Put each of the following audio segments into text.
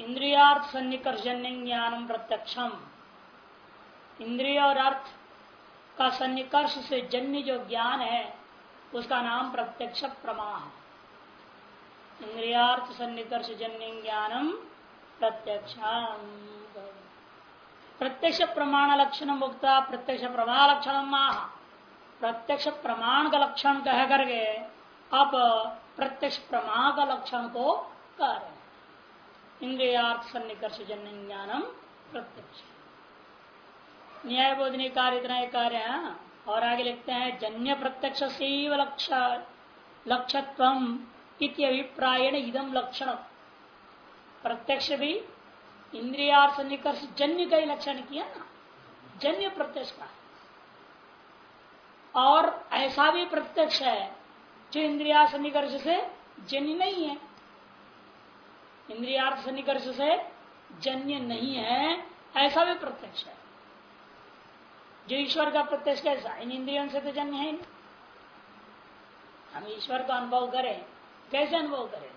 इंद्रियार्थ सन्निकर्षण्य ज्ञानम प्रत्यक्षम। इंद्रिय और अर्थ का सन्निकर्ष से जन्य जो ज्ञान है, उसका नाम प्रत्यक्ष प्रमा है। इंद्रियार्थ सन्निकर्ष जन्य ज्ञानम प्रत्यक्ष प्रत्यक्ष प्रमाण लक्षण मुक्ता प्रत्यक्ष प्रमाण लक्षण प्रत्यक्ष प्रमाण का लक्षण कह करके अब प्रत्यक्ष प्रमाण का लक्षण को कह रहे इंद्रियार्थ सन्निकर्ष जन्य ज्ञानम प्रत्यक्ष। न्याय बोधनी कार्य इतना कार्य है और आगे लिखते हैं, जन्य प्रत्यक्ष से लक्ष्यत्व अभिप्रायण इदम लक्षण प्रत्यक्ष भी इंद्रियार्थ सन्निकर्ष जन्य का ही लक्षण किया ना? जन्य प्रत्यक्ष का। और ऐसा भी प्रत्यक्ष है, जो इंद्रिया सन्निकर्ष से जन्य नहीं है। इंद्रियार्थ सन्निकर्ष से जन्य नहीं है, ऐसा भी प्रत्यक्ष है। जो ईश्वर का प्रत्यक्ष कैसा? इन इंद्रियों से तो जन्य है हम ईश्वर का अनुभव करें, कैसे अनुभव करें?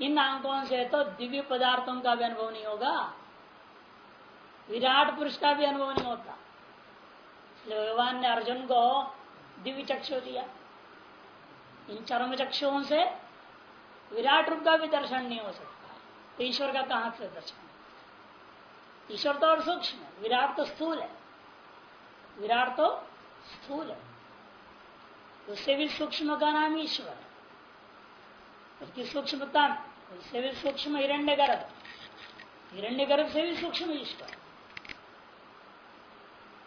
इन आंकों से तो दिव्य पदार्थों का भी अनुभव नहीं होगा। विराट पुरुष का भी अनुभव नहीं होता। भगवान ने अर्जुन को दिव्य चक्षु दिया। इन चरम चक्षुओं से विराट रूप का भी दर्शन नहीं हो सकता। तो ईश्वर का कहाँ से दर्शन? ईश्वर तो और सूक्ष्म है, विराट तो स्थूल है। विराट तो स्थूल है। उससे भी सूक्ष्म का नाम ईश्वर है। उसकी सूक्ष्मता उससे भी सूक्ष्म हिरण्य गर्भ हिरण्य गर्भ से भी सूक्ष्म ईश्वर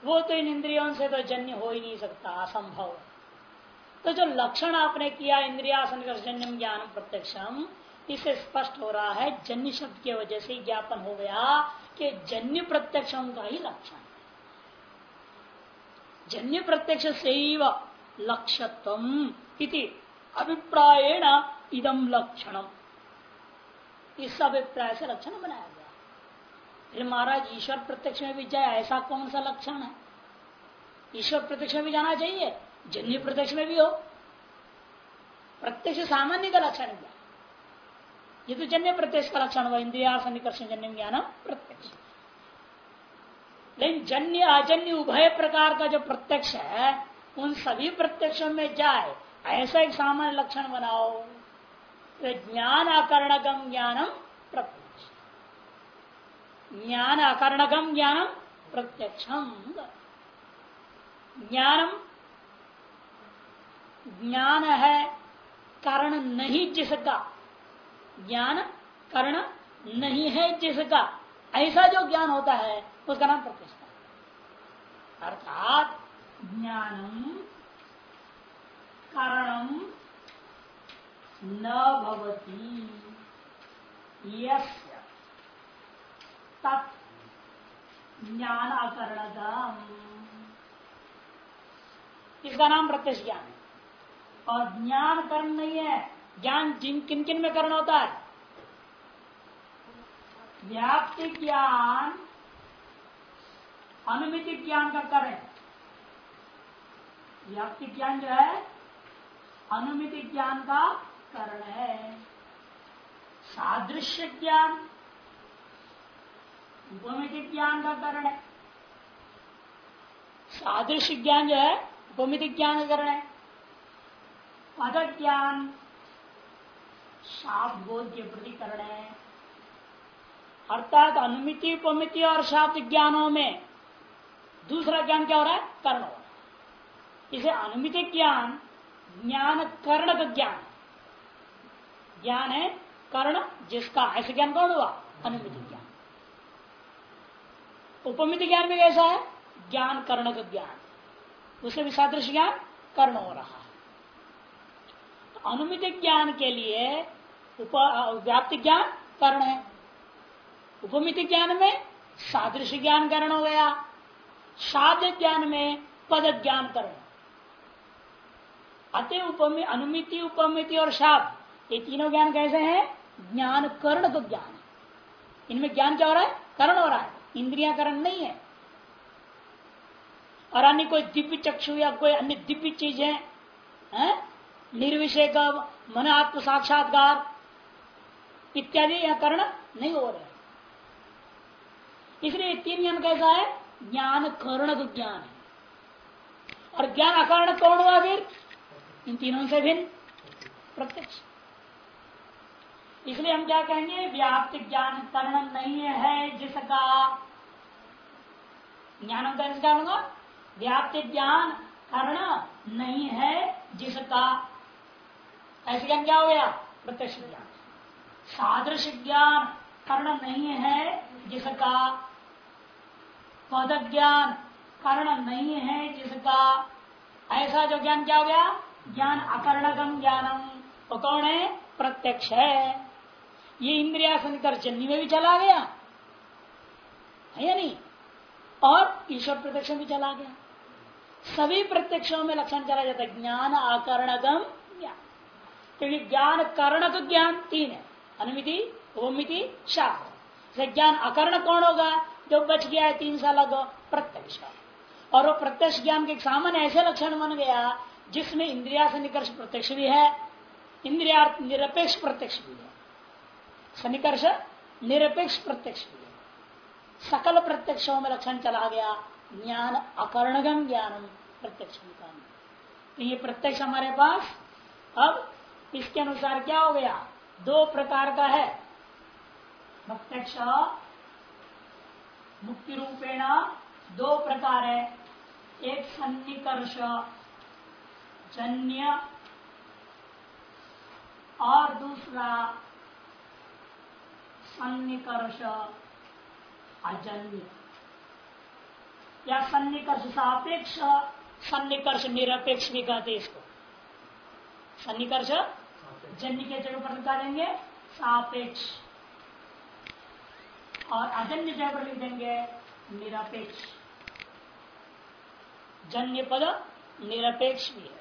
वो तो इन इंद्रियों से तो जन्य हो ही नहीं सकता, असंभव है। तो जो लक्षण आपने किया इंद्रियासन जन्य ज्ञान प्रत्यक्षम, इसे स्पष्ट हो रहा है, जन्य शब्द की वजह से ज्ञापन हो गया कि जन्य प्रत्यक्षम का ही लक्षण जन्य प्रत्यक्ष से लक्ष्यत्व इति अभिप्रायण इदम लक्षणम। इस अभिप्राय से लक्षण बनाया गया। फिर महाराज, ईश्वर प्रत्यक्ष में भी जाए, ऐसा कौन सा लक्षण है? ईश्वर प्रत्यक्ष में भी जाना चाहिए? जन्य प्रत्यक्ष में भी हो, प्रत्यक्ष सामान्य का लक्षण क्या ये तो जन्य प्रत्यक्ष का लक्षण हुआ, इंद्रिया सन्निकर्ष जन्य ज्ञान प्रत्यक्ष। लेकिन जन्य, अजन्य, उभय प्रकार का जो प्रत्यक्ष है, उन सभी प्रत्यक्षों में जाए, ऐसा एक सामान्य लक्षण बनाओ। तो ज्ञान अकर्णगम ज्ञानम प्रत्यक्ष। ज्ञान अकर्णगम ज्ञानम प्रत्यक्षम। ज्ञानम ज्ञान है, कारण नहीं जिसका। ज्ञान, कारण नहीं है जिसका। ऐसा जो ज्ञान होता है, उसका नाम प्रत्यक्ष अर्थात ज्ञानम, कारणम न भवती। ज्ञान अकरणगम इसका नाम प्रत्यक्ष ज्ञान है। और ज्ञान कर्म नहीं है। ज्ञान जिन किन किन में कर्ण होता है? व्याप्ति ज्ञान, अनुमिति ज्ञान का कर्ण। व्याप्ति ज्ञान जो है, अनुमिति ज्ञान का करण है। सादृश्य ज्ञान, उपमिति ज्ञान का कारण है। सादृश्य ज्ञान जो है, उपमिति ज्ञान का कारण है। ज्ञान शाब्द बोध के प्रतिकरण है। अर्थात अनुमिति, उपमिति और शाब्द ज्ञानों में दूसरा ज्ञान क्या हो रहा है? कर्ण हो रहा है। इसे अनुमिति ज्ञान ज्ञान कर्ण का ज्ञान। ज्ञान है कर्ण, जिसका ऐसे ज्ञान कौन हुआ? अनुमिति ज्ञान। उपमिति ज्ञान में कैसा है? ज्ञान कर्ण का ज्ञान। उसे भी सादृश ज्ञान कर्ण हो रहा है। अनुमित ज्ञान के लिए व्याप्त ज्ञान कर्ण है। उपमिति ज्ञान में सादृश्य ज्ञान कर्ण हो गया। साध्य ज्ञान में पद ज्ञान करण। अति उपमि, अनुमिति, उपमिति और शाप ये तीनों ज्ञान कैसे हैं? ज्ञान कर्ण तो ज्ञान है। इनमें ज्ञान क्या हो रहा है? कर्ण हो रहा है। इंद्रिया करण नहीं है। और अन्य कोई दिव्य चक्षु या कोई अन्य दिव्य चीज़ है? निर्विषय का मन आत्म साक्षात्कार इत्यादि यह कर्ण नहीं हो रहे। इसलिए तीन ज्ञान कैसा है? ज्ञान कर्ण ज्ञान। है और ज्ञान अकर्ण कौन हुआ फिर? इन तीनों से भिन्न। प्रत्यक्ष। इसलिए हम क्या कहेंगे? व्याप्त ज्ञान कर्ण नहीं है जिसका। ज्ञान का होगा? व्याप्त ज्ञान कर्ण नहीं है जिसका। ऐसे ज्ञान क्या हो गया? प्रत्यक्ष ज्ञान सादृश ज्ञान कर्ण नहीं है, जिसका पद ज्ञान कर्ण नहीं है, जिसका ऐसा जो ज्ञान क्या हो गया? ज्ञान अकर्णगम ज्ञानम। वो कौन है? प्रत्यक्ष है। ये इंद्रिया संकर्षणी में भी चला गया। है या नहीं? और ईश्वर प्रत्यक्ष भी चला गया। सभी प्रत्यक्षों में लक्षण चला जाता है। ज्ञान आकरणगम ज्ञान। क्योंकि ज्ञान करणक ज्ञान तीन है अनुमिति, ओमिति शाह ज्ञान अकर्ण कौन होगा जो बच गया है तीन साल अगो प्रत्यक्ष। और वो प्रत्यक्ष ज्ञान के सामान्य ऐसे लक्षण बन गया, जिसमें इंद्रिया से निकर्ष प्रत्यक्ष भी है इंद्रिया निरपेक्ष प्रत्यक्ष भी है। सनिकर्ष निरपेक्ष प्रत्यक्ष भी है। सकल प्रत्यक्षों में लक्षण चला गया, ज्ञान अकर्णगम ज्ञानम प्रत्यक्ष तो ये प्रत्यक्ष हमारे पास, अब इसके अनुसार क्या हो गया? दो प्रकार का है। प्रत्यक्ष मुक्ति रूपेण दो प्रकार है। एक सन्निकर्ष, जन्य, और दूसरा सन्निकर्ष, अजन्य। या सन्निकर्ष सापेक्ष, सन्निकर्ष निरपेक्ष भी कहते इसको। सन्निकर्ष जन्य के जगह पर लिखा देंगे सापेक्ष और अजन्य जगह पर लिख देंगे निरपेक्ष जन्य पद निरपेक्ष भी है।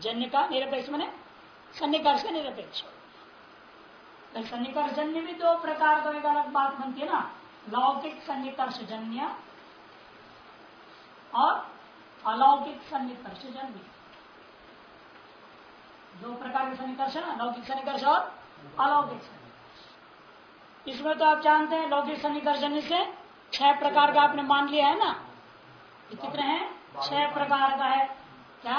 जन्य का निरपेक्ष मैंने सन्निकर्ष का निरपेक्ष। सन्निकर्ष जन्य भी दो प्रकार का एक अलग बात बनती है ना। लौकिक सन्निकर्ष जन्य और अलौकिक सन्निकर्ष जन्य। दो प्रकार के सन्निकर्ष है, लौकिक सन्निकर्ष और अलौकिक सन्निकर्ष इसमें तो आप जानते हैं, लौकिक सन्निकर्षण से छह प्रकार का आपने मान लिया है ना? कितने हैं? छह प्रकार का है। क्या?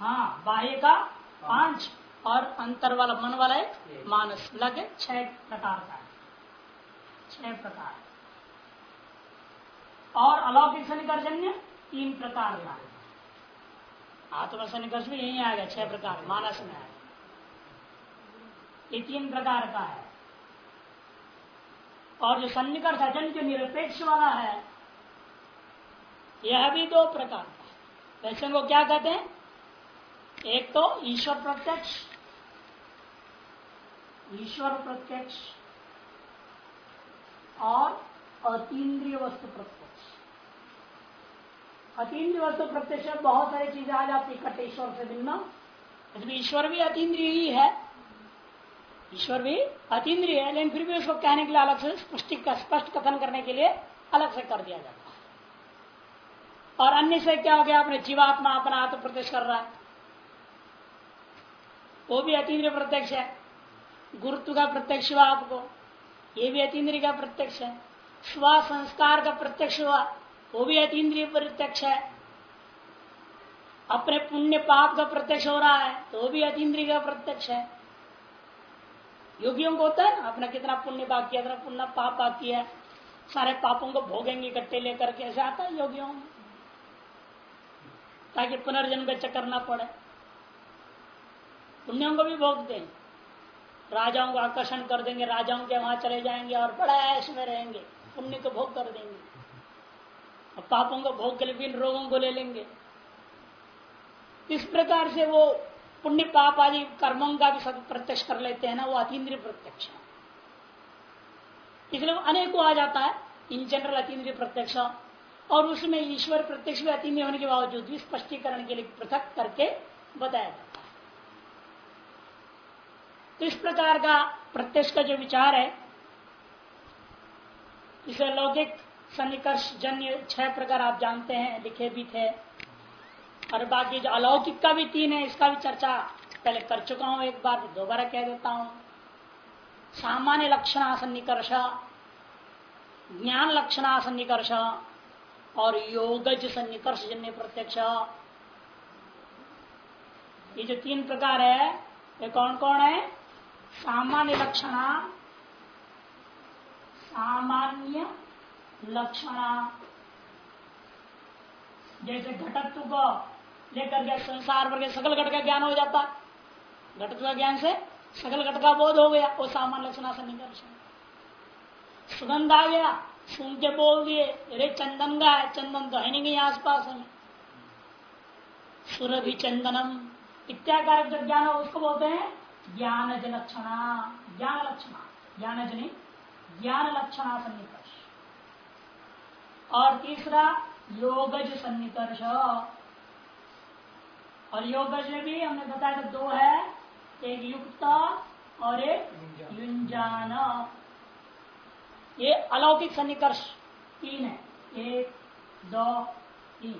हाँ बाह्य का पाँच और अंतर वाला, मन वाला एक मानस। लगे छह प्रकार का है। छह प्रकार। और अलौकिक सन्निकर्षण्य तीन प्रकार का है। आत्म सन्निकर्ष में यही आएगा छह प्रकार, मानस में आएगा ये तीन प्रकार का है। और जो सन्निकर्ष अजन जो निरपेक्ष वाला है, यह भी दो प्रकार का है। वैसे को क्या कहते हैं? एक तो ईश्वर प्रत्यक्ष ईश्वर प्रत्यक्ष और अतीन्द्रिय वस्तु प्रत्यक्ष। अतीन्द्रिय वस्तु प्रत्यक्ष बहुत सारी चीज़ें आ जाती इकट्ठे ईश्वर से भिन्न इसमें ईश्वर भी अतीन्द्रिय ही है। ईश्वर भी अतीन्द्रिय है, लेकिन फिर भी उसको कहने के लिए अलग से स्पष्ट स्पष्ट कथन करने के लिए अलग से कर दिया जाता है। और अन्य से क्या हो गया? अपने जीवात्मा अपना आत्म प्रत्यक्ष कर रहा है। वो भी अतीन्द्रिय प्रत्यक्ष है। गुरुत्व का प्रत्यक्ष हुआ आपको। ये भी अतीन्द्रिय का प्रत्यक्ष है। स्व संस्कार का प्रत्यक्ष हुआ। वो भी अतीन्द्रिय प्रत्यक्ष है। अपने पुण्य पाप का प्रत्यक्ष हो रहा है तो वो भी अतीन्द्रिय का प्रत्यक्ष है। योगियों को होता है ना, अपना कितना पुण्य बाकी है पुण्य पाप बाकी है, सारे पापों को भोगेंगे, इकट्ठे लेकर के, ऐसे आता है योगियों ताकि पुनर्जन्म का चक्कर ना पड़े। पुण्यों को भी भोग दें राजाओं को आकर्षण कर देंगे, राजाओं के वहाँ चले जाएँगे और बड़ा ऐश में रहेंगे, पुण्य को भोग कर देंगे। और पापों को भोग के लिए रोगों को ले लेंगे। इस प्रकार से वो पुण्य पाप आदि कर्मों का भी सब प्रत्यक्ष कर लेते हैं ना, वो अतीन्द्रिय प्रत्यक्ष है। इसलिए अनेकों आ जाता है, इन जनरल अतीन्द्रिय प्रत्यक्ष। और उसमें ईश्वर प्रत्यक्ष भी अतीन्द्रिय होने के बावजूद भी स्पष्टीकरण के लिए पृथक करके बताया जाता है। तो इस प्रकार का प्रत्यक्ष का जो विचार है, इसे लौकिक सन्निकर्ष जन्य छह प्रकार आप जानते हैं, लिखे भी थे। और बाकी जो अलौकिक का भी तीन है, इसका भी चर्चा पहले कर चुका हूँ एक बार दोबारा कह देता हूँ। सामान्य लक्षण सन्निकर्ष, ज्ञान लक्षण सन्निकर्ष और योगज सन्निकर्ष जन्य प्रत्यक्ष। ये जो तीन प्रकार है, ये कौन कौन है? सामान्य लक्षण, सामान्य लक्षण। जैसे घटत्व को लेकर के संसार भर के सकल घट का ज्ञान हो जाता। घटत्व का ज्ञान से सकल घट का बोध हो गया, वो सामान्य लक्षण से निकर्ष सुगंध आ गया, सुन के बोल दिए, अरे चंदन का है, चंदन तो है नहीं आस आसपास में। सुरभि चंदनम। इत्याकार जो ज्ञान हो, उसको बोलते हैं ज्ञान लक्षण। ज्ञान लक्षण। ज्ञान जनी ज्ञान लक्षणा सन्निकर्ष और तीसरा योगज सन्निकर्ष। और योगज में भी हमने बताया था दो है एक युक्त और एक युंजान। ये अलौकिक सन्निकर्ष तीन है। एक दो तीन।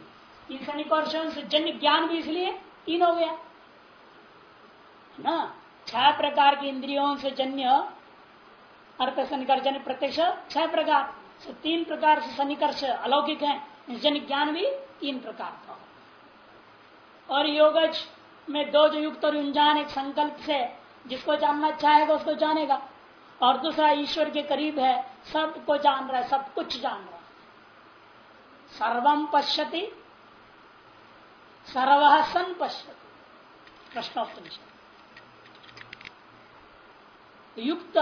तीन सन्निकर्षों से जन्य ज्ञान भी इसलिए तीन हो गया। ना? छह प्रकार के इंद्रियों से जन्य अर्थ सन्निकर्ष जन्य प्रत्यक्ष छह प्रकार। से तीन प्रकार से सन्निकर्ष अलौकिक है, जन ज्ञान भी तीन प्रकार का और योगज में दो जो युक्त और युंजान एक संकल्प से, जिसको जानना चाहेगा उसको जानेगा। और दूसरा ईश्वर के करीब है सबको जान रहा है, सब कुछ जान रहा है। सर्वम पश्यति, सर्व सन पश्यति प्रश्नोत्तर युक्त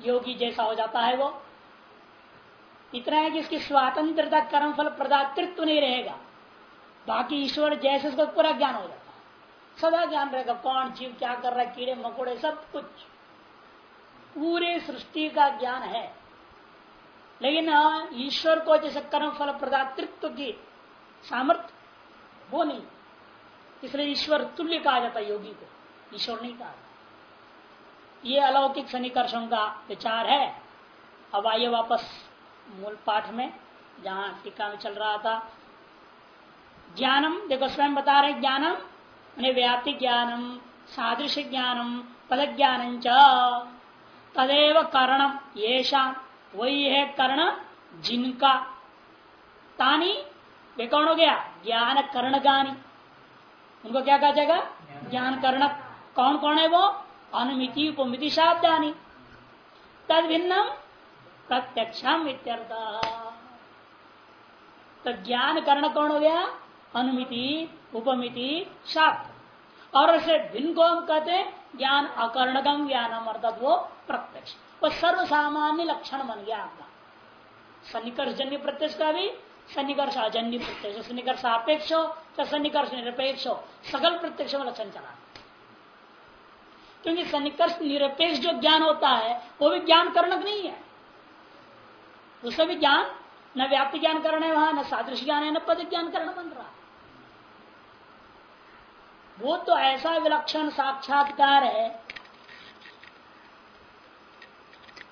योगी जैसा हो जाता है वो। इतना है कि इसकी स्वतंत्रता कर्म फल प्रदातृत्व नहीं रहेगा। बाकी ईश्वर जैसे उसको पूरा ज्ञान हो जाता है। सदा ज्ञान रहेगा कौन जीव क्या कर रहा है कीड़े मकोड़े सब कुछ। पूरे सृष्टि का ज्ञान है। लेकिन हाँ, ईश्वर को जैसे कर्म फल प्रदातृत्व की सामर्थ्य वो नहीं। इसलिए ईश्वर तुल्य कहा जाता है योगी को। ईश्वर नहीं कहा ये अलौकिक सन्निकर्षों का विचार है। अब आइए वापस मूल पाठ में, जहाँ टीका में चल रहा था। ज्ञानम, देखो स्वयं बता रहे ज्ञानम व्याप्ति ज्ञानम, सादृश ज्ञानम पद ज्ञान तदेव करणम ये वही है कर्ण, जिनका। तानी वे कौन हो गया? ज्ञान कर्ण गानी उनको क्या कहा जाएगा? ज्ञान कर्ण कौन कौन है वो? अनुमिति, उपमिति, शाब्दानी। तद भिन्नम प्रत्यक्षम तो ज्ञान कर्ण कौन हो गया? अनुमिति, उपमिति शास्त्र और उसे भिन्न को हम कहते ज्ञान अकर्णगम ज्ञानम अर्थात वो प्रत्यक्ष। वो सर्व सामान्य लक्षण बन गया आपका। सन्निकर्ष जन्य प्रत्यक्ष का भी सन्निकर्ष अजन्य प्रत्यक्ष। सन्निकर्ष सापेक्ष हो या सन्निकर्ष निरपेक्ष हो। सकल प्रत्यक्ष में लक्षण चला। क्योंकि सन्निकर्ष निरपेक्ष जो ज्ञान होता है, वो भी ज्ञान कर्णक नहीं है। उसमें भी ज्ञान, न व्याप्ति ज्ञान करण है वहाँ, न सादृश ज्ञान है, न पद ज्ञान करण बन रहा वो तो ऐसा विलक्षण साक्षात्कार है,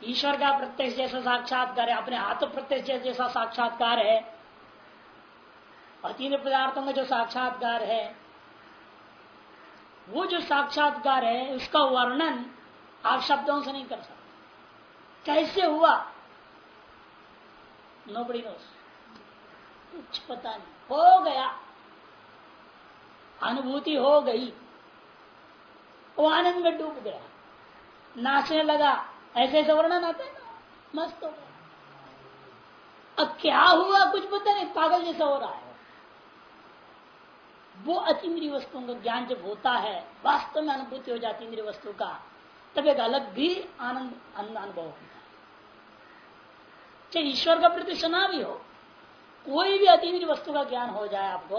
ईश्वर का प्रत्यक्ष जैसा साक्षात्कार है, अपने हाथ प्रत्यक्ष जैसा साक्षात्कार है अतीन पदार्थों का जो साक्षात्कार है, वो जो साक्षात्कार है, उसका वर्णन आप शब्दों से नहीं कर सकते। कैसे हुआ? नो बड़ी नोस कुछ पता नहीं। हो गया। अनुभूति हो गई। वो आनंद में डूब गया। नाचने लगा। ऐसे ऐसे वर्णन आते ना। मस्त हो गया। अब क्या हुआ कुछ पता नहीं। पागल जैसा हो रहा है। वो अतिद्रीय वस्तुओं का ज्ञान जब होता है, वास्तव में अनुभूति हो जाती इंद्रिय वस्तु का, तब एक अलग भी आनंद अनुभव होता है। चाहे ईश्वर का प्रति सुना भी हो, कोई भी अतिद्रीय वस्तु का ज्ञान हो जाए आपको,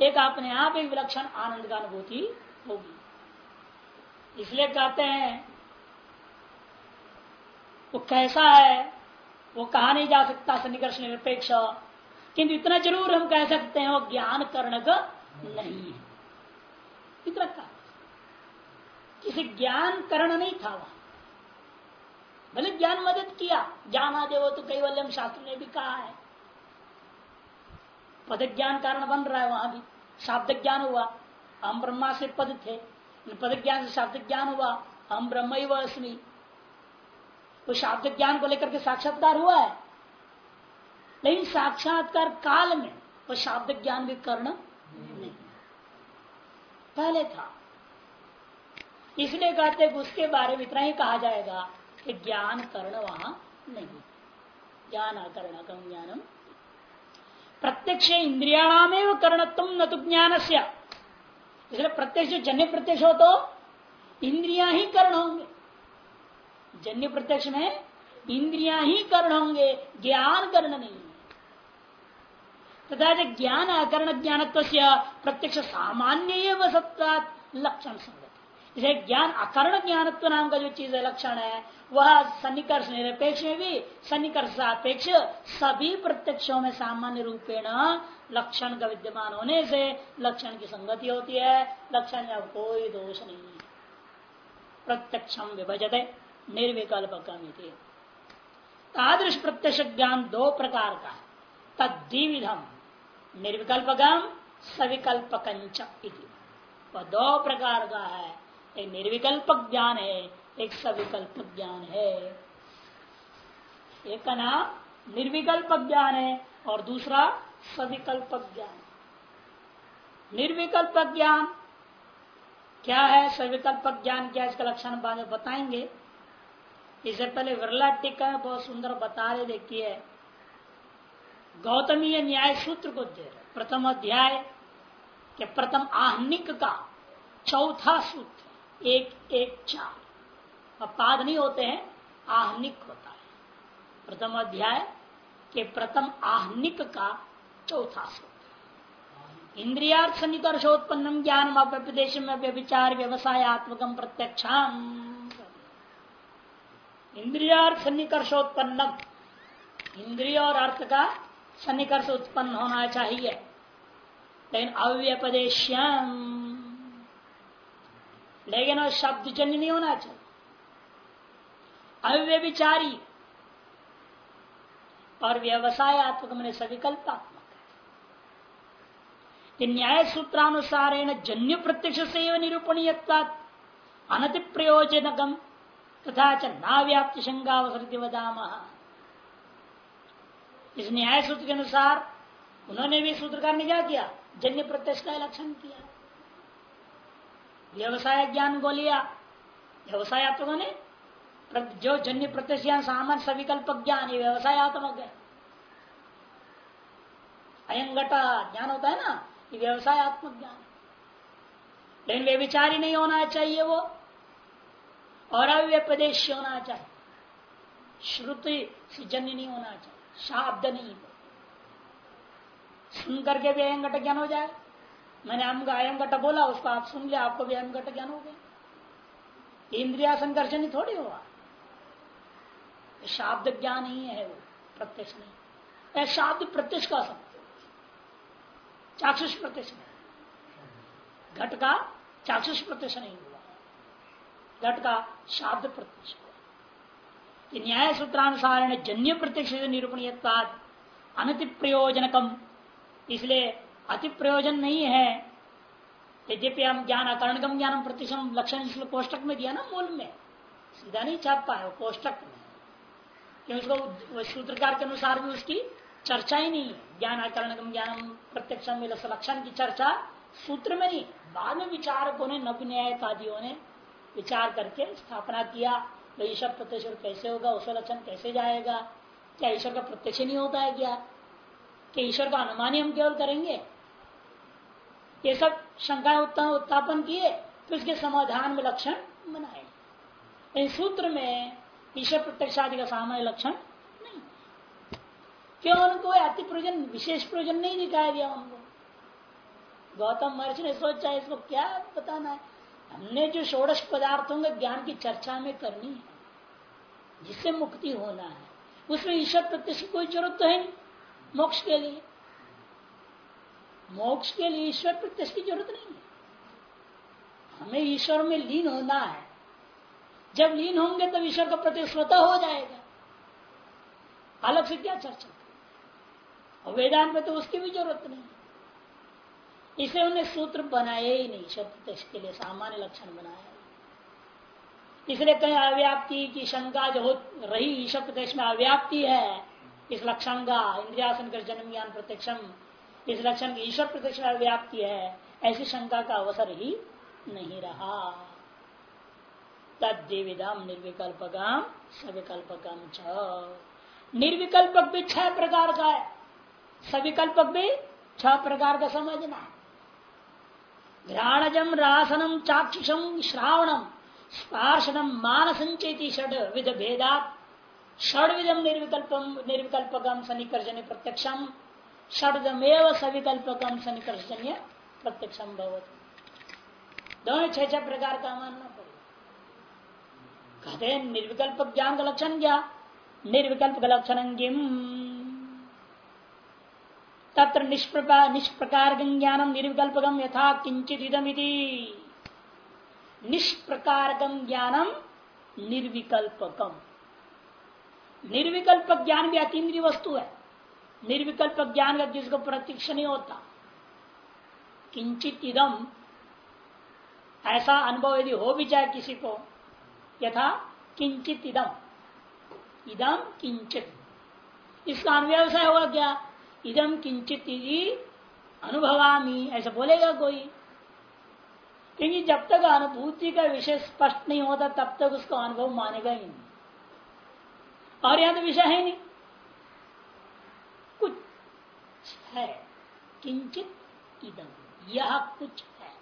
एक अपने आप एक विलक्षण आनंद का अनुभूति होगी। इसलिए कहते हैं, वो कैसा है, वो कहा नहीं जा सकता सन्निकर्ष निरपेक्ष, किंतु इतना ज़रूर हम कह सकते हैं वो ज्ञान कर्ण नहीं है। इतना किसी ज्ञान करण नहीं था वहाँ। भले ज्ञान मदद किया। ज्ञान देव तो कैवल्यम शास्त्र ने भी कहा है। पद ज्ञान कारण बन रहा है वहाँ भी। शाब्द ज्ञान हुआ। हम ब्रह्मा से पद थे। पद ज्ञान से शाब्द ज्ञान हुआ। हम ब्रह्म व अस्मी। तो शाब्द ज्ञान को लेकर के साक्षात्कार हुआ है। लेकिन साक्षात्कार काल में वो शाब्द ज्ञान भी कर्ण नहीं पहले था। इसलिए कहते उसके बारे में इतना ही कहा जाएगा। ज्ञान कर्ण वहाँ नहीं। ज्ञान अकर्ण कम ज्ञानम प्रत्यक्ष इंद्रियाणाम तुम न तो ज्ञान से प्रत्यक्ष जन्य प्रत्यक्ष हो तो इंद्रिया ही कर्ण होंगे। जन्य प्रत्यक्ष में इंद्रिया ही कर्ण होंगे, ज्ञान कर्ण नहीं तथा ज्ञान अकर्ण ज्ञान प्रत्यक्ष सामान्य सत्ता लक्षण संगत। इसे ज्ञान, अकर्ण ज्ञानत्व नाम का जो चीज़ है, लक्षण है, वह सन्निकर्ष निरपेक्ष में भी, सन्निकर्ष सापेक्ष सभी प्रत्यक्षों में सामान्य रूपेण लक्षण का विद्यमान होने से लक्षण की संगति होती है। लक्षण में कोई दोष नहीं है। प्रत्यक्षम विभजते निर्विकल्प तादृश प्रत्यक्ष ज्ञान दो प्रकार का है। तद्विधम निर्विकल्पकम सविकल्पकंच वह दो प्रकार का है। एक निर्विकल्पक ज्ञान है, एक सविकल्प ज्ञान है। एक का नाम निर्विकल्प ज्ञान है और दूसरा सविकल्प ज्ञान। निर्विकल्प ज्ञान क्या है? सविकल्प ज्ञान क्या इसका लक्षण बाद में बताएँगे। इससे पहले विरला टीका बहुत सुंदर बता रहे, देखिए। गौतमीय न्याय सूत्र को दे रहे प्रथम अध्याय के प्रथम आहनिक का चौथा सूत्र। एक एक, चार। पाद नहीं होते हैं, आहनिक होता है। प्रथम अध्याय के प्रथम आहनिक का चौथा सूत्र इंद्रियार्थ सन्निकर्षोत्पन्नम ज्ञान अव्यपदेश में व्यविचार व्यवसायत्मक प्रत्यक्ष इंद्रियार्थ सन्निकर्षोत्पन्नम इंद्रिय और अर्थ का सन्निकर्ष उत्पन्न होना चाहिए। लेकिन अव्यपदेश्यम। लेकिन शब्द जन्य नहीं होना चाहिए। अव्यभिचारी। और व्यवसायत्मक मैंने सविकल्पात्मक है। न्याय सूत्रानुसार जन्य प्रत्यक्ष से निरूपणीय अनति प्रयोजनकम तथा च नाव्याप्त शंगावसर वदाम। इस न्याय सूत्र के अनुसार उन्होंने भी सूत्रकार ने क्या किया? जन्य प्रत्यक्ष का लक्षण किया। व्यवसाय ज्ञान को लिया व्यवसायत्मकों ने जो जन्य प्रत्यक्ष ज्ञान सामान्य सविकल्प ज्ञान ये व्यवसायत्मक है। अयंगटा ज्ञान होता है ना, ये व्यवसायत्मक ज्ञान। लेकिन वे विचार नहीं होना चाहिए वो और अव्यपदेश होना चाहिए। श्रुति से जन्य नहीं होना चाहिए, शाब्द नहीं। सुन करके भी अयंगट ज्ञान हो जाए। मैंने अम अयम घट बोला, उसको आप सुन लिया आपको भी अयम घट ज्ञान हो गया। इंद्रिया संकर्षण थोड़ी हुआ। शाब्द ज्ञान ही है वो, प्रत्यक्ष नहीं। शाब्द प्रत्यक्ष का सब चाक्षुष प्रत्यक्ष नहीं। घट का चाक्षुष प्रत्यक्ष नहीं हुआ। घट का शाब्द प्रत्यक्ष न्याय सूत्रानुसार जन्य प्रत्यक्ष निरूपण अनति प्रयोजनकम इसलिए अति प्रयोजन नहीं है। यद्यपि हम ज्ञान, अकारणगम ज्ञान प्रत्यक्ष लक्षण इसलिए कोष्टक में दिया ना मूल में। सीधा नहीं छाप पाए वो कोष्टक में। क्योंकि उसको सूत्रकार के अनुसार भी उसकी चर्चा ही नहीं है। ज्ञान, अकारणगम ज्ञान प्रत्यक्ष लक्षण की चर्चा सूत्र में नहीं। बाद में विचारकों ने नव न्याय आदियों ने विचार करके स्थापना किया तो ईश्वर प्रत्यक्ष कैसे होगा उसका लक्षण कैसे जाएगा? क्या ईश्वर का प्रत्यक्ष नहीं होता है क्या? ईश्वर का अनुमान ही हम केवल करेंगे? ये सब शंका उत्थापन किए तो इसके समाधान में लक्षण बनाए। इस सूत्र में ईश्वर प्रत्यक्ष आदि का सामान्य लक्षण नहीं। क्यों? उनको अति प्रयोजन, विशेष प्रयोजन नहीं दिखाया गया उनको। गौतम महर्षि ने सोचा, इसको क्या बताना है? हमने जो षोड़श पदार्थों के ज्ञान की चर्चा में करनी है, जिससे मुक्ति होना है, उसमें ईश्वर प्रत्यक्ष की कोई ज़रूरत तो है नहीं, मोक्ष के लिए। मोक्ष के लिए ईश्वर प्रत्यक्ष की ज़रूरत नहीं है। हमें ईश्वर में लीन होना है। जब लीन होंगे तब ईश्वर का प्रत्यक्ष स्वतः हो जाएगा। अलग से क्या चर्चा और वेदांत में तो उसकी भी ज़रूरत नहीं इसे उन्हें सूत्र बनाए ही नहीं शब्द के लिए, सामान्य लक्षण बनाया इसलिए कहीं अव्याप्ति की शंका जो हो, रही शब्द प्रत्यक्ष में अव्याप्ति है, इस लक्षण का इंद्रियासन कर जन्म ज्ञान प्रत्यक्षम इस लक्षण की ईश्वर प्रत्यक्ष व्याप्ति है, ऐसी शंका का अवसर ही नहीं रहा। तद्विदम निर्विकल्पकम, सविकल्पकम छ निर्विकल्पक भी छह प्रकार का है। सविकल्पक भी छह प्रकार का समझना है। घ्राणजम, रासनम, चाक्षुषम, श्रावणम, स्पार्शनम मानसंचेती षड विध भेदा षड विधम निर्विकल्पम निर्विकल्पकम सनिकर्जन प्रत्यक्षम। षडमेव सविकल्पकम सनिकर्षण प्रत्यक्षम भवत। दोनों छह छह प्रकार का मानना पड़ेगा कहते हैं निर्विकल्प ज्ञान का लक्षण क्या निर्विकल्प का लक्षण तत्र निष्प्रकार ज्ञानम निर्विकल्पकम यथा किंचित इदमिति निष्प्रकारकम ज्ञानम निर्विकल्पकम। निर्विकल्प ज्ञान भी अतीन्द्रीय वस्तु है। निर्विकल्प ज्ञान का जिसको प्रत्यक्ष नहीं होता। किंचित इदम ऐसा अनुभव यदि हो भी जाए किसी को, यथा किंचित इदम। इदम किंचित। इसका अनुव्यवसाय होगा क्या? इदम किंचित अनुभवामी, ऐसा बोलेगा कोई। क्योंकि जब तक अनुभूति का विषय स्पष्ट नहीं होता, तब तक उसको अनुभव मानेगा ही नहीं। और यहाँ तो विषय है नहीं कुछ है। किंचित इदम यह कुछ है।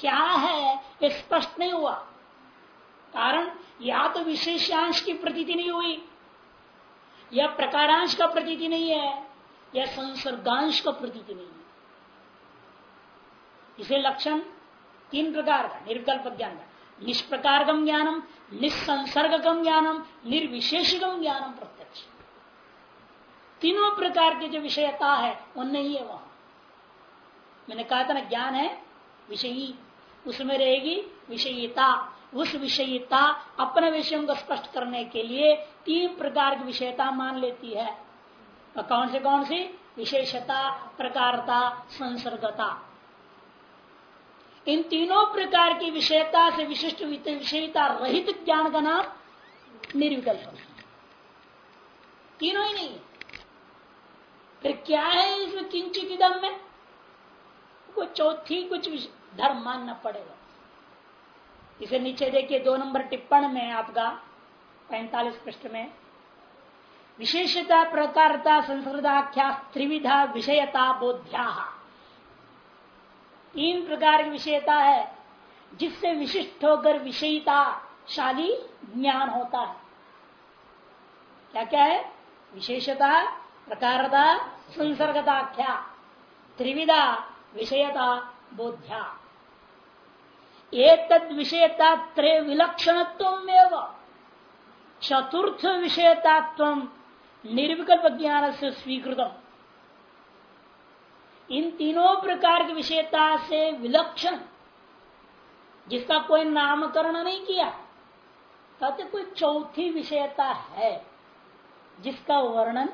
क्या है? ये स्पष्ट नहीं हुआ। कारण, या तो विशेषांश की प्रतीति नहीं हुई यह प्रकारांश का प्रतीति नहीं है यह संसर्गांश का प्रतीति नहीं है। इसे लक्षण तीन प्रकार का, निर्विकल्प ज्ञान का। निष्प्रकारकम ज्ञानम निस्संसर्गकम ज्ञानम निर्विशेषकम ज्ञानम प्रत्यक्ष। तीनों प्रकार की जो विषयता है वो नहीं है वहाँ। मैंने कहा था ना, ज्ञान है, विषयी। उसमें रहेगी विषयता। उस विषयता, अपने विषयों को स्पष्ट करने के लिए तीन प्रकार की विषयता मान लेती है। और कौन से, कौन सी? विशेषता, प्रकारता, संसर्गता। इन तीनों प्रकार की विषयता से विशिष्ट विषयता रहित ज्ञान का नाम निर्विकल्प। तीनों ही नहीं फिर क्या है इसमें किंचित इदम में? कोई चौथी, कुछ धर्म मानना पड़ेगा। इसे नीचे देखिए, दो नंबर टिप्पण में आपका, पैंतालीस पृष्ठ में। विशेषता, प्रकारता संस्कृताख्या त्रिविधा, विषयता, बोध्या। तीन प्रकार की विषयता है, जिससे विशिष्ट होकर विषयता शाली ज्ञान होता है। क्या क्या है? विशेषता प्रकारता संसर्गताख्या त्रिविधा विषयता बोध्या। एक विषयता त्रय विलक्षणत्व चतुर्थ विषयतात्व निर्विकल्प ज्ञान से स्वीकृतम। इन तीनों प्रकार की विषयता से विलक्षण, जिसका कोई नामकरण नहीं किया कहते कोई चौथी विषयता है, जिसका वर्णन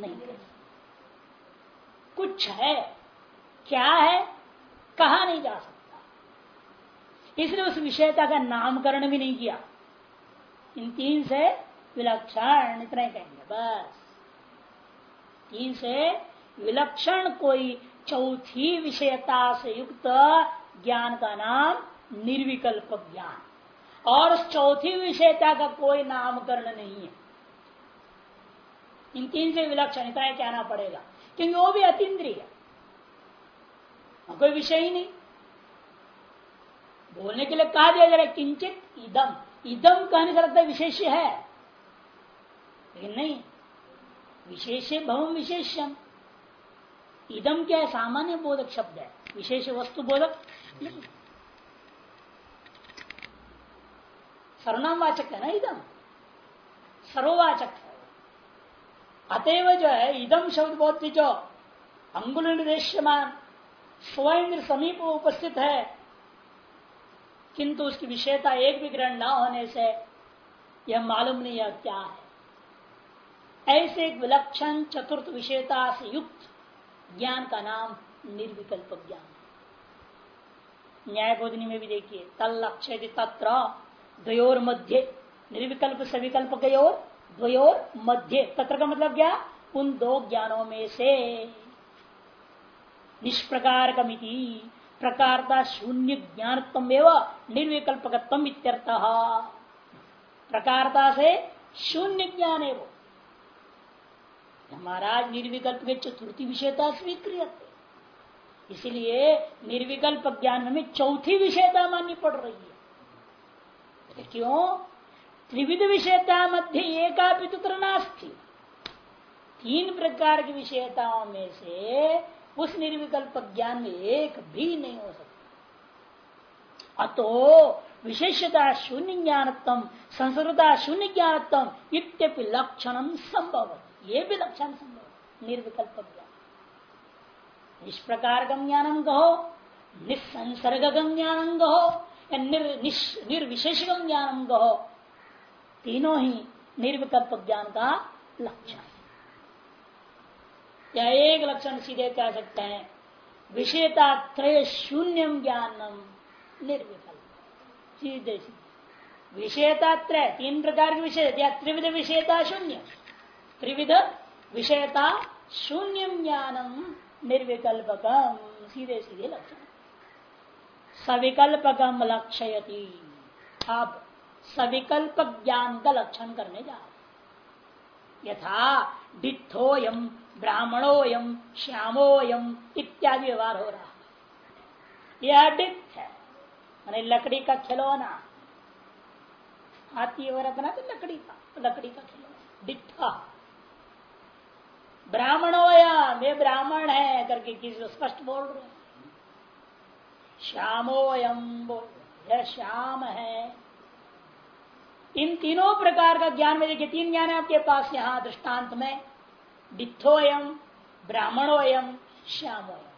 नहीं कर कुछ है, क्या है, कहा नहीं जा सकता। इसलिए उस विषयता का नामकरण भी नहीं किया, इन तीन से विलक्षण इतना ही कहेंगे, बस। तीन से विलक्षण कोई चौथी विषयता से युक्त ज्ञान का नाम निर्विकल्प ज्ञान। और उस चौथी विषयता का कोई नामकरण नहीं है। इन तीन से विलक्षण इतना कहना पड़ेगा? क्योंकि वो भी अतिद्रिय कोई विषय ही नहीं। बोलने के लिए कहा दिया जा रहा है, किंचित इदम। इदम कहने का लगता है विशेष है। लेकिन नहीं। विशेष भवम विशेषम इदम क्या है? सामान्य बोधक शब्द है। विशेष वस्तु बोधक। सर्वनाम वाचक है ना इदम? सर्ववाचक। है अतएव जो है इदम शब्द बहुत जो अंगुल निर्देशमान स्वयं समीप उपस्थित है। किंतु उसकी विषयता एक भी ग्रहण न होने से यह मालूम नहीं है क्या है। ऐसे एक विलक्षण चतुर्थ विषयता से युक्त ज्ञान का नाम निर्विकल्प ज्ञान न्याय बोधनी में भी देखिए तल लक्ष्य तत्र द्वयोर मध्य निर्विकल्प सविकल्प गयोर द्वयोर मध्य। तत्र का मतलब क्या? उन दो ज्ञानों में से। निष्प्रकार कमिति प्रकारता शून्य ज्ञानत्म एवं इत्यर्थ। प्रकारता से शून्य ज्ञान है वो महाराज निर्विकल्प के चतुर्थी विषयता स्वीक्रिय इसलिए निर्विकल्प ज्ञान में चौथी विषयता माननी पड़ रही है। क्यों? त्रिविध विषयता मध्य एका पितुत्र नास्ती। तीन प्रकार की विषयताओं में से उस निर्विकल्प ज्ञान में एक भी नहीं हो सकता। अतो विशेषता शून्य ज्ञानत्म संस्कृता शून्य ज्ञानत्म इत्यपि लक्षण संभव ये भी लक्षण संभव निर्विकल्प ज्ञान इस प्रकार का ज्ञानम कहो निसंसर्ग ज्ञानम कहो या निर, निर्विशेष ज्ञानम कहो तीनों ही निर्विकल्प ज्ञान का लक्षण। या एक लक्षण सीधे कह सकते हैं विषयता त्रय शून्यम ज्ञानम निर्विकल्प। सीधे सीधे। विषयता त्रय तीन प्रकार के विषय या त्रिविध विषयता शून्य। त्रिविध विषयता शून्य ज्ञानम निर्विकल्पकम। सीधे सीधे लक्षण। सविकल्पकम लक्षयति। अब सविकल्प ज्ञान का लक्षण करने जा यथा डिथोयम ब्राह्मणोयम श्यामोयम इत्यादि व्यवहार हो रहा यह डिथ है। मैंने लकड़ी का खिलौना। हाथी वगैरह बना तो लकड़ी का लकड़ी का खिलौना। डिठा ब्राह्मण या वे ब्राह्मण है करके किसी को स्पष्ट बोल रहे श्यामोयम बोल यह श्याम है। इन तीनों प्रकार का ज्ञान में, देखिए, तीन ज्ञान है आपके पास, यहाँ दृष्टांत में डिथोयम ब्राह्मणोयम, श्यामोयम।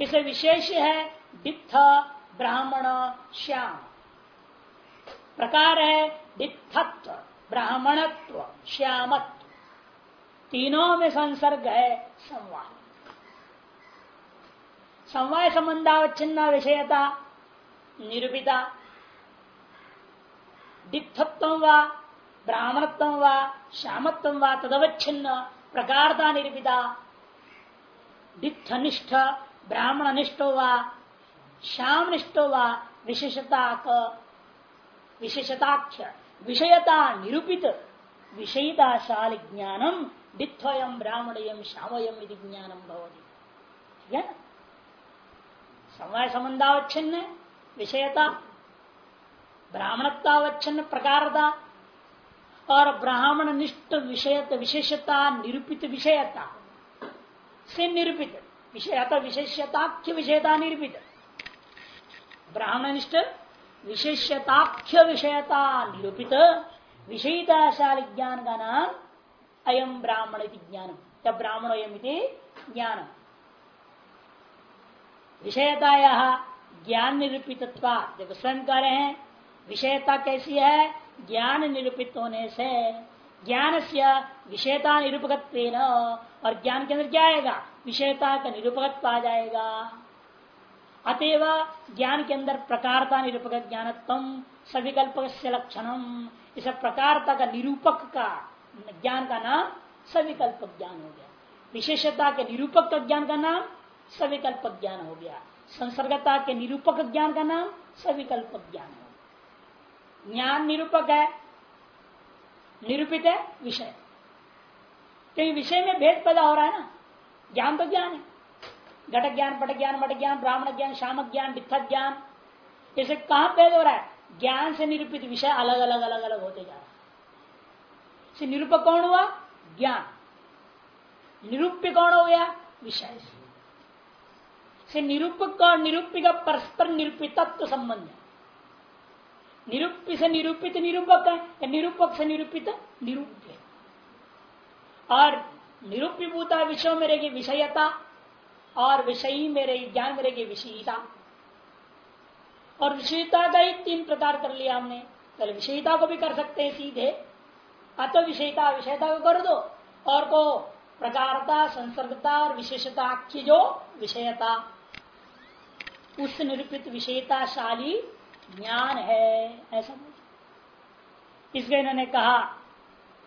इसे विशेष है डिथ ब्राह्मण, श्याम। प्रकार है डिथत्व ब्राह्मणत्व, श्यामत्व। तीनों में संसर्ग है संवाद संवाय संबंधावच्छिन्ना विषयता, निरूपिता दित्थत्व व, ब्राह्मणत्व व श्यामत्व व, तदवच्छिन्न प्रकारता निरूपिता दित्थनिष्ठ ब्राह्मणनिष्ठो व श्यामनिष्ठो व विशेषता विशेषताख्य, विषयता निरूपित, विषयताशाल ज्ञानम डिथ्वयम ब्राह्मणयम श्यामयम यदि ज्ञानम भवती। ठीक है? समय संबंधावच्छिन्न विषयता ब्राह्मणतावच्छिन्न प्रकारता और ब्राह्मण निष्ठ विषय विशेषता, निरूपित विषयता। से निरूपित। विषयता विशेषताख्य विषयता निरूपित। ब्राह्मण निष्ठ विशेषताख्य विषयता निरूपित। विषयताशाली ज्ञान का नाम अयम ब्राह्मण ज्ञान। या ब्राह्मण ज्ञान। विषयता ज्ञान निरूपित जब स्वयं कह रहे हैं। विषयता कैसी है? ज्ञान निरूपित होने से। ज्ञान से विषयता निरूपक और ज्ञान के अंदर क्या आएगा? विषयता का निरूपकत्व आ जाएगा। अतएव ज्ञान के अंदर प्रकारता निरूपक ज्ञानत्म सविकल्प से लक्षणम इस प्रकारता का निरूपक का ज्ञान का नाम सविकल्प ज्ञान हो गया। विशेषता के निरूपक का ज्ञान का नाम सविकल्प ज्ञान हो गया। संसर्गता के निरूपक ज्ञान का नाम सविकल्प ज्ञान हो ज्ञान निरूपक है, निरूपित है विषय। क्योंकि विषय में भेद पैदा हो रहा है ना, ज्ञान तो ज्ञान है। घट ज्ञान, पट ज्ञान, मट ज्ञान, ब्राह्मण ज्ञान, शामक ज्ञान डिथक ज्ञान जैसे कहा भेद हो रहा है? ज्ञान से निरूपित विषय अलग अलग अलग अलग होते जा रहा है। निरूपक कौन हुआ? ज्ञान। निरूप्य कौन हो गया? विषय से। निरूपक और निरूप्य का परस्पर निरूपितत्व संबंध है। निरूप्य से निरूपित, निरूपक है। या निरूपक से निरूपित निरूप्य और निरूप्यभूता विषय में रहेगी विषयता, और विषयी में रहेगी ज्ञान में रहेगी विषयता। और विषयता का ही तीन प्रकार कर लिया हमने। पहले विषयता को भी कर सकते हैं सीधे। अत विषयता विषयता को कर दो। और को प्रकारता, संसर्गता और विशेषता की जो विषयता। उस निरूपित विषयताशाली ज्ञान है, ऐसा इसलिए इन्होंने कहा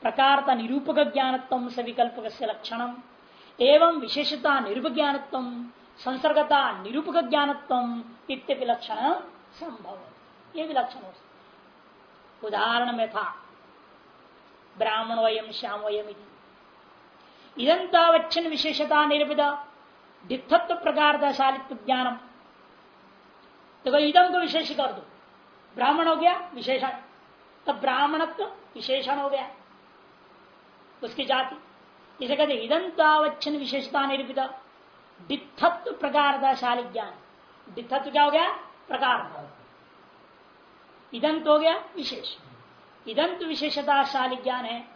प्रकार निरूपक ज्ञानत्म से विकल्प से लक्षणम एवं विशेषता निरूप ज्ञानत्व संसर्गता निरूपक ज्ञानत्व इत्य लक्षण संभव ये विलक्षण हो सकता उदाहरण में था, ब्राह्मण वयम श्याम वयम इदंतावच्छन विशेषता निर्मित दित्थत्व प्रकार दशालित्व ज्ञानम तो इदम को विशेष कर दो ब्राह्मण हो गया, विशेषण। तब ब्राह्मणत्व विशेषण हो गया। उसकी जाति। इसे कहते इदंतावच्छन विशेषता निर्मित दित्थत्व प्रकार दशाली ज्ञान। दित्थत्व क्या हो गया? प्रकार इदंत हो गया, विशेष। इदंत विशेषताशाली ज्ञान है।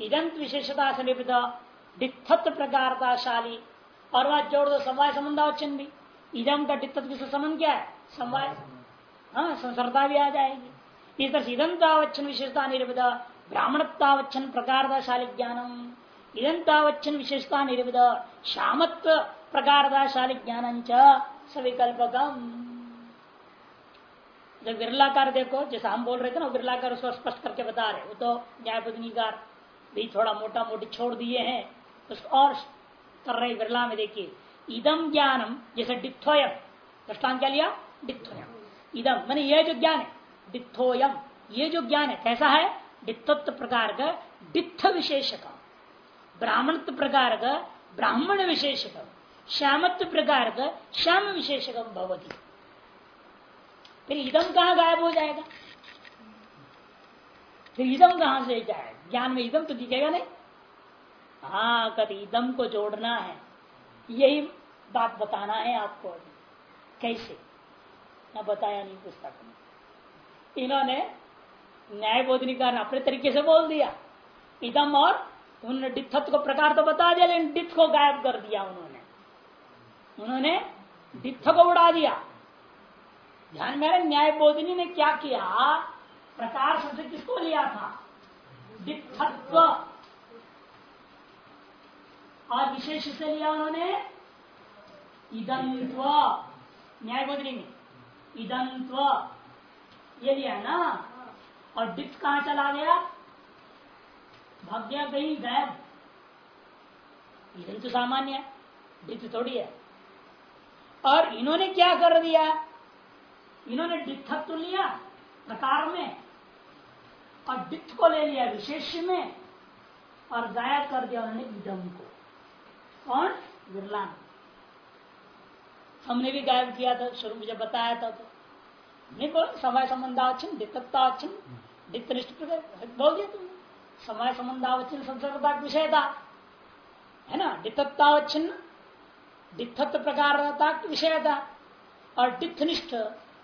इदंत विशेषता से निपित डित्थत्व प्रकारताशाली और वह जोड़ दो समवाय संबंधावचन भी। इदम का डित्थत्व से संबंध क्या है? समवाय हाँ संसरता भी आ जाएगी। इस तरह इदंतावच्छन विशेषता निर्मित ब्राह्मणतावच्छन प्रकारताशाली ज्ञानम। इदंतावच्छन विशेषता निर्मित श्यामत्व प्रकारताशाली ज्ञान सविकल्पकम। जब विरलाकार देखो, जैसा हम बोल रहे थे ना विरलाकार उसको स्पष्ट करके बता रहे वो तो न्यायपदनीकार भी थोड़ा मोटा मोटी छोड़ दिए हैं। उसको और कर रहे विरला में देखिए। इदम ज्ञानम, जैसे डिथोयम दृष्टान क्या लिया? डिथोयम इदम मैंने यह जो ज्ञान है डिथोयम ये जो ज्ञान है कैसा है? डित्व प्रकार का डित्थ विशेषक। ब्राह्मणत्व प्रकार का ब्राह्मण विशेषक। श्यामत्व प्रकार का श्याम विशेषक भवती। फिर इदम कहाँ गायब हो जाएगा? फिर इदम कहाँ से जाए? ज्ञान में इदम तो दिखेगा नहीं। हाँ कभी इदम को जोड़ना है। यही बात बताना है आपको। कैसे? न बताया नहीं पुस्तक में। इन्होंने न्याय बोधनिकार अपने तरीके से बोल दिया। इदम और उन्होंने डिथत्व को प्रकार तो बता दिया, लेकिन डिथ को गायब कर दिया उन्होंने। उन्होंने डिथ को उड़ा दिया। ध्यान में न्याय बोधनी ने क्या किया? प्रकार शब्द किसको लिया था? दित्थत्व और विशेष से लिया उन्होंने इदंत्व न्याय बोधनी में इदंत्व ये लिया ना? और डित कहा चला गया? भाग्य कहीं गायब इधन तो सामान्य है डित थोड़ी है। और इन्होंने क्या कर दिया? इन्होंने डित्थत्व तो लिया, प्रकार में। और डिथ को ले लिया, विशेष में। और गायब कर दिया उन्होंने इदम को। कौन? विरला हमने भी गायब किया था शुरू में जब बताया था तो। नहीं बोल, समय संबंधावचन दित्तावचन दित्तनिष्ठ बोल दिया तुमने। समय संबंधावचन संसर्गता विषय था। है ना? दित्तावचन दित्थत्व प्रकार विषय था। और डिथनिष्ठ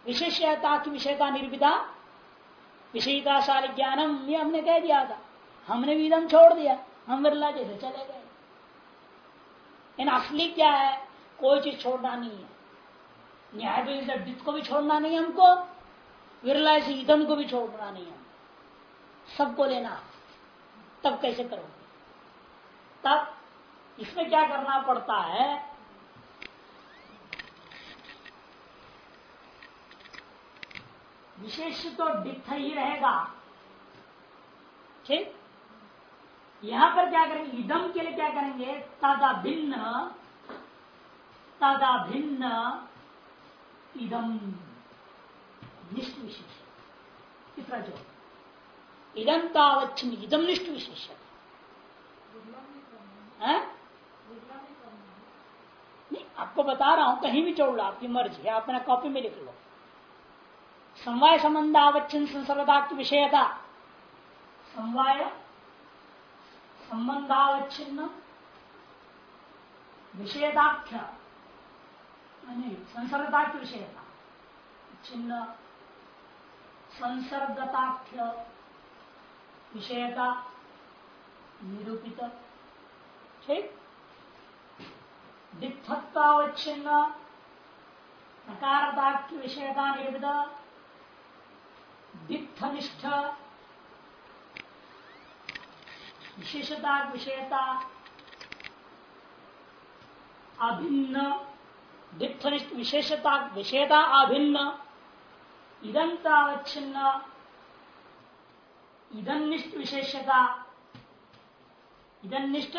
विशेषता की विषयता निर्विदा विषयताशाली ज्ञानम, ये हमने कह दिया था। हमने भी एकदम छोड़ दिया। हम बिरला जैसे चले गए। इन असली क्या है? कोई चीज़ छोड़ना नहीं है। न्याय डित को भी छोड़ना नहीं हमको। विरला से ईदम को भी छोड़ना नहीं है। सबको लेना तब कैसे करोगे? तब इसमें क्या करना पड़ता है? विशेष तो डिथ ही रहेगा। ठीक? यहाँ पर क्या करेंगे? इदम के लिए क्या करेंगे? तदा भिन्न तदा भिन्न इदम निष्ठ विशेष तीसरा जो। इदम तावच्छिन्न इदम निष्ठ विशेष नहीं, आपको बता रहा हूँ, कहीं भी छोड़ लो, आपकी मर्ज़ी है, आप अपना कॉपी में लिख लो। समवाय संबंधावच्छिन्न संसर्गता की विषयता। समवाय संबंधावच्छिन्न विषयताख्य संसर्गता की विषयता छिन्न संसर्गताख्य विषयता निरूपित। ठीक? दित्थत्वावच्छिन्न प्रकारताख्य विषयता निरूपित। दित्थनिष्ठ विशेषता विषयता अभिन्न। दित्वनिष्ठ विशेषता विषयता अभिन्न। इदंतावच्छिन्न इदनिष्ठ विशेषता। इदनिष्ठ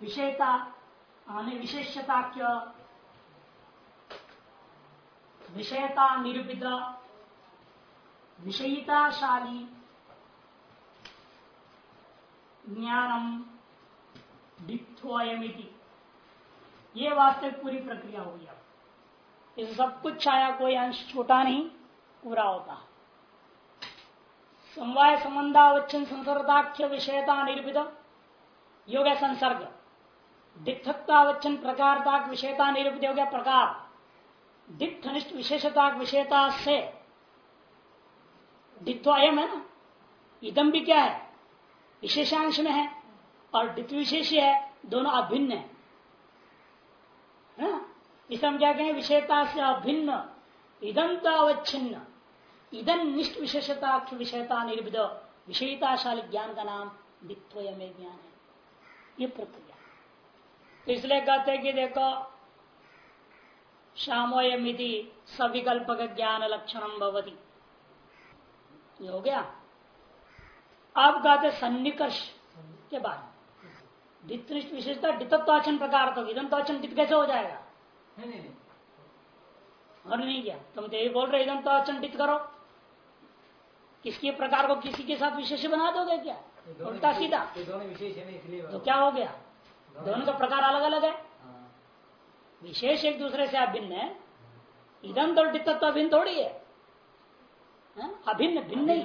विषयता विशेषता क्या? विषयता निरूपित। विषयिताशाली। ज्ञानम। डिथोयमिति ये वास्तविक पूरी प्रक्रिया हो गया। इस सब कुछ छाया कोई अंश छोटा नहीं, पूरा होता। समवाय संबंधावच्छन संसर्गाख्य विषयता निर्भित योग संसर्ग। दिक्थत्तावच्छन प्रकारता विषयता निरूपित हो गया प्रकार दिक्थनिष्ठ विशेषता विषयता से। दित्व अयम है ना? इदम भी क्या है? विशेषांश में है और दित्व विशेष है, दोनों अभिन्न है। इसे हम क्या कहें? विषयता से अभिन्न इदम तो अवच्छिन्न इदन निष्ठ विशेषता विषयता निर्भिद विषयताशाली ज्ञान का नाम दित्वय में ज्ञान है। ये प्रक्रिया। तो इसलिए कहते कि देखो, शामोयमिति सविकल्प ज्ञान लक्षणम भवती। हो गया। आप कहते सन्निकर्ष के बाद दित्निष्ठ विशेषता डितत्वाचन प्रकार तो इदम तो डित कैसे हो जाएगा? नहीं नहीं। और नहीं क्या? तुम तो यही बोल रहे इदम तो डित करो। किसके प्रकार को किसी के साथ विशेष बना दोगे क्या? उल्टा सीधा। विशेष है इसलिए तो क्या हो गया? दोनों का प्रकार अलग अलग है। हाँ। विशेष एक दूसरे से अभिन्न है। इधम तो डित्व अभिन्न थोड़ी है। हाँ? अभिन्न भिन्न नहीं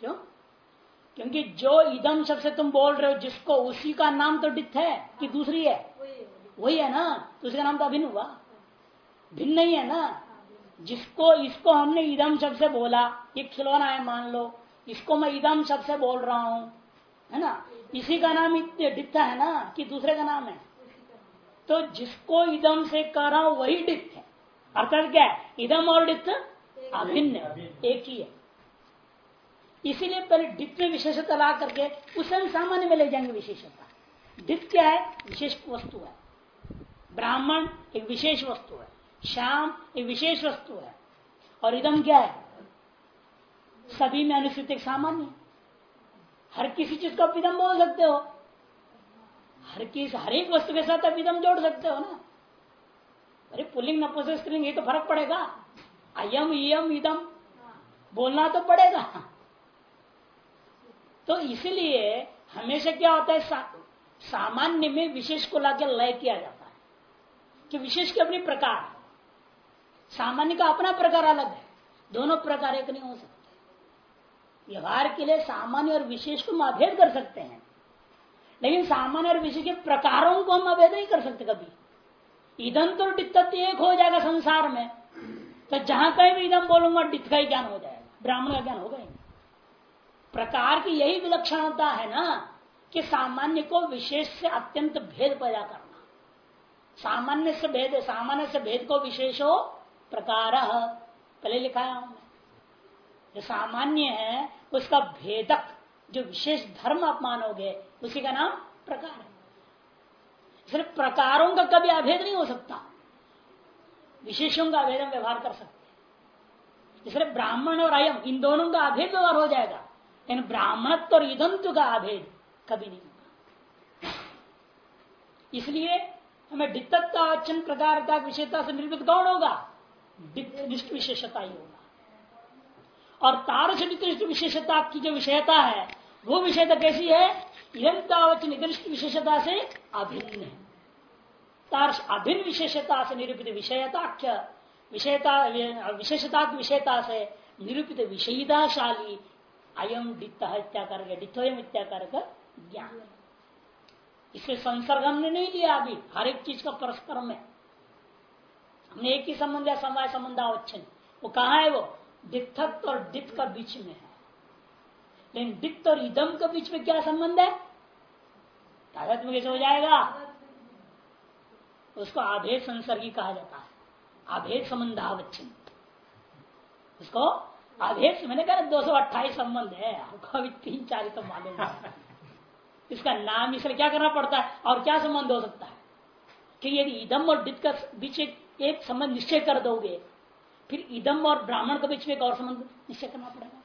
क्यों? क्योंकि जो इदम शब्द से तुम बोल रहे हो जिसको उसी का नाम तो डित है कि दूसरी है? वही है ना? तो उसका नाम तो अभिन्न हुआ। भिन्न नहीं है ना? जिसको, इसको हमने इदम शब्द से बोला, ये खिलौना है मान लो। इसको मैं इदम शब्द से बोल रहा हूँ, है ना? इसी का नाम डित्था है ना? कि दूसरे का नाम है? तो जिसको इदम से कह रहा हूँ, वही डित है। अर्थात क्या है? इदम और डित अभिन्न एक ही है। इसीलिए पहले डित में विशेषता ला करके, उसे सामान्य में ले जाएँगे विशेषता। डित क्या है? विशेष वस्तु है। ब्राह्मण एक विशेष वस्तु है श्याम एक विशेष वस्तु है और इदम क्या है? सभी में अनुसूचित एक सामान्य हर किसी चीज़ को आप इदम बोल सकते हो। हर किस हर एक वस्तु के साथ आप इदम जोड़ सकते हो ना। अरे पुलिंग नपुंसक ये तो फ़र्क पड़ेगा। अयम इम इदम बोलना तो पड़ेगा। तो इसलिए हमेशा क्या होता है सा, सामान्य में विशेष को लाके लय किया जाता है। कि विशेष के अपनी प्रकार। सामान्य का अपना प्रकार अलग है। दोनों प्रकार एक नहीं हो सकते। व्यवहार के लिए सामान्य और विशेष को हम अभेद कर सकते हैं। लेकिन सामान्य और विशेष के प्रकारों को हम अभेद नहीं कर सकते कभी। इधम तो डित्त एक हो जाएगा संसार में। तो जहाँ कहीं भी ईदम बोलूँगा डित का ही ज्ञान हो जाएगा। ब्राह्मण का ज्ञान होगा ही प्रकार की यही विलक्षणता है ना, कि सामान्य को विशेष से अत्यंत भेद पैदा करना। सामान्य से भेद, सामान्य से भेद को विशेष प्रकार। पहले लिखा है जो सामान्य है, उसका भेदक जो विशेष धर्म आप मानोगे, उसी का नाम प्रकार है। इसलिए प्रकारों का कभी अभेद नहीं हो सकता। विशेषों का अभेद व्यवहार कर सकते इसलिए ब्राह्मण और अयम, इन दोनों का अभेद व्यवहार हो जाएगा। लेकिन ब्राह्मणत्व और इदंत्व का अभेद कभी नहीं होगा। इसलिए हमें डित्तत्वाचन प्रकार का विषयता से निर्मित कौन होगा? निष्ठ विशेषता ही होगा। और तारस निकृष्ट विशेषता की जो विषयता है, वो विषयता कैसी है? निकृष्ट विशेषता से अभिन्न है। तारस अभिन्न विशेषता से निरूपित विषयता विशेषता विषयता से निरूपित विषयताशाली अयम डित इत्याकार इत्याकार ज्ञान। इसे संसर्ग हमने नहीं लिया अभी। हर एक चीज़ का परस्पर में हमने एक ही संबंध या समय संबंध अवच्छन वो कहा है वो? दित्थत्व और दित का बीच में है। लेकिन दित्त और इदम के बीच में क्या संबंध है? ताकत में कैसे हो जाएगा? उसको आभेद संसर्गी कहा जाता है। आभेद संबंधावच्छिन्न उसको आभेद मैंने कहा दो सौ अट्ठाईस संबंध है। आपको अभी तीन चार तो मालूम है। इसका नाम इसलिए क्या करना पड़ता है और क्या संबंध हो सकता है? कि यदि इदम और डित का बीच एक, एक संबंध निश्चय कर दोगे फिर इदम और ब्राह्मण के बीच में एक और संबंध निश्चय करना पड़ेगा।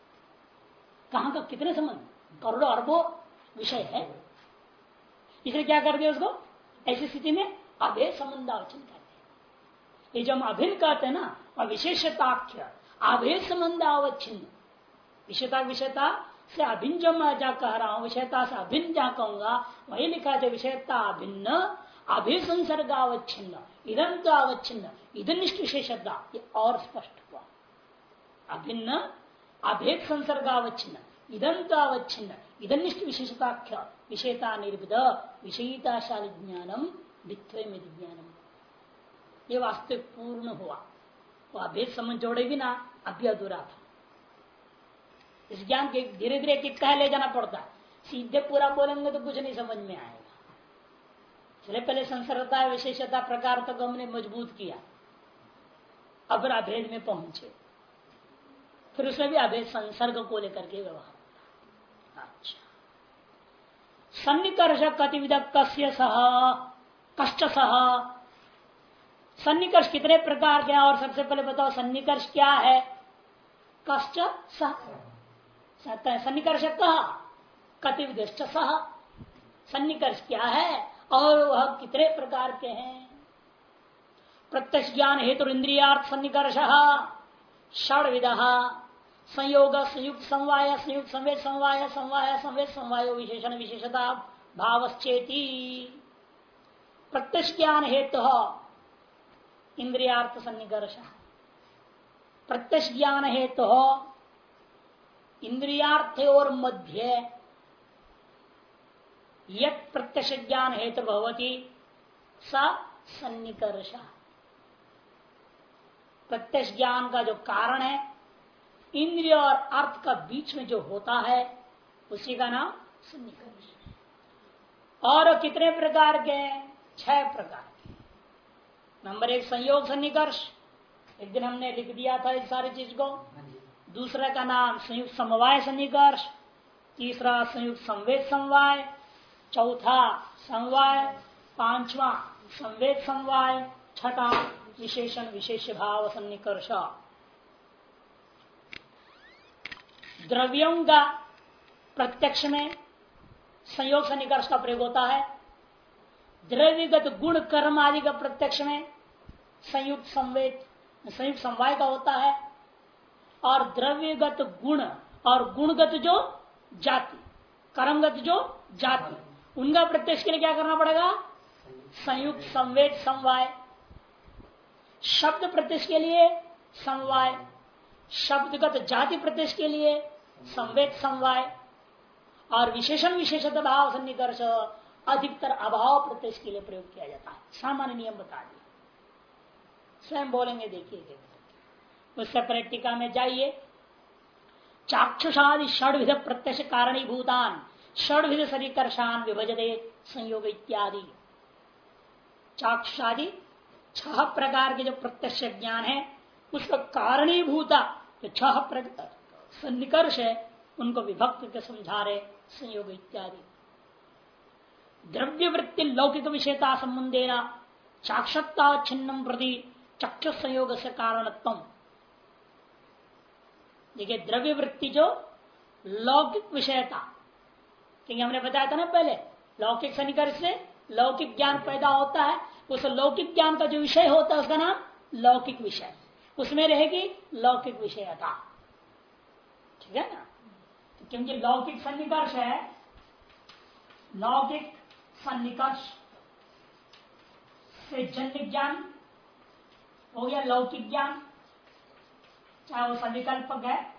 कहाँ का कितने संबंध? करोड़ों अरबों विषय है। इसलिए क्या कर दिया उसको? ऐसी स्थिति में अभेद संबंधावचन कहते हैं। ये जो हम अभिन्न कहते हैं ना विशेषताख्य अभेद संबंधावच्छिन्न विषयता विषयता से अभिन्न जो मैं जा कह रहा हूँ, विषयता से अभिन्न जा कहूँगा, वही लिखा है विषयता अभिन्न अभिसंसर्गावच्छिन्न इधम तो अवच्छिन्न इधनिष्ठ विशेषता, ये और स्पष्ट हुआ। अभिन्न, अभेद संसर्गावच्छिन्न इधम तो अवच्छिन्न इधनिष्ठ विशेषताख्य, विषयता निर्भिद विषयताशाली ज्ञानम वित्वय ज्ञानम। ये वास्तविक पूर्ण हुआ। वो अभेद समझ जोड़े भी ना अभी अधूरा था। इस ज्ञान के धीरे धीरे कित कह ले जाना पड़ता। है सीधे पूरा बोलेंगे तो कुछ नहीं समझ में आएगा। चले पहले संसरता, विशेषता प्रकार तक हमने मज़बूत किया। अब अभेद में पहुँचे। फिर उसमें भी अभेद संसर्ग को लेकर के व्यवहार अच्छा। सन्निकर्ष कतिविध कस्य सह, कष्ट सह। सन्निकर्ष कितने प्रकार के और सबसे पहले बताओ, सन्निकर्ष क्या है? कष्ट सह। सन्निकर्ष कहा कतिविध सह सन्निकर्ष क्या है? और वह कितने प्रकार के हैं? प्रत्यक्ष ज्ञान हेतु इंद्रियार्थ सन्निकर्ष षड विध संयोग, संयुक्त, समवाय, संयुक्त, संवेद, समवाय समवाय, संवेद, समवाय, विशेषण, विशेषता, भावश्चेती। प्रत्यक्ष ज्ञान हेतु इंद्रियार्थ सन्निकर्ष। प्रत्यक्ष ज्ञान हेतु इंद्रियार्थ और मध्य। यत प्रत्यक्ष ज्ञान हेतु भवती सन्निकर्ष। प्रत्यक्ष ज्ञान का जो कारण है, इंद्रिय और अर्थ का बीच में जो होता है, उसी का नाम सन्निकर्ष। और कितने प्रकार के हैं? छह प्रकार के। नंबर एक संयोग सन्निकर्ष। एक दिन हमने लिख दिया था इस सारी चीज़ को। दूसरा का नाम संयुक्त समवाय सन्निकर्ष, तीसरा संयुक्त संवेद समवाय, चौथा समवाय, पांचवा संवेद समवाय, छठा विशेषण विशेष भाव सन्निकर्ष। द्रव्यों का प्रत्यक्ष में संयोग सन्निकर्ष का प्रयोग होता है। द्रव्यगत गुण कर्म आदि का प्रत्यक्ष में संयुक्त संवेद, संयुक्त समवाय का होता है। और द्रव्यगत गुण और गुणगत जो जाति, कर्मगत जो जाति, उनका प्रत्यक्ष के लिए क्या करना पड़ेगा? संयुक्त, संवेद, समवाय। शब्द प्रत्यक्ष के लिए समवाय। शब्दगत जाति प्रत्यक्ष के लिए संवेद, समवाय। और विशेषण विशेषत भाव सन्निकर्ष, अधिकतर अभाव प्रत्यक्ष के लिए प्रयोग किया जाता है। सामान्य नियम बता दिए। स्वयं बोलेंगे, देखिए उससे पहले टीका में जाइए। चाक्षुषादि षड प्रत्यक्ष कारणी भूतान षडविध सरिकर्षान विभजते संयोग इत्यादि। चाक्षादि छह प्रकार के जो प्रत्यक्ष ज्ञान है उसका कारणीभूता जो छह सन्निकर्ष है, उनको विभक्त के समझा रहे संयोग इत्यादि। द्रव्य वृत्ति लौकिक विषयता संबंधेना चाक्षता छिन्नम प्रति चक्षु संयोग से कारणत्म देखिए द्रव्य वृत्ति जो लौकिक विषयता क्योंकि हमने बताया था ना पहले, लौकिक सन्निकर्ष से लौकिक ज्ञान पैदा होता है, उस लौकिक ज्ञान का जो विषय होता है, उसका नाम लौकिक विषय। उसमें रहेगी लौकिक विषयता। ठीक है ना? तो क्योंकि लौकिक सन्निकर्ष है, लौकिक सन्निकर्ष से जन्य ज्ञान हो गया लौकिक ज्ञान। चाहे वो सविकल्पक है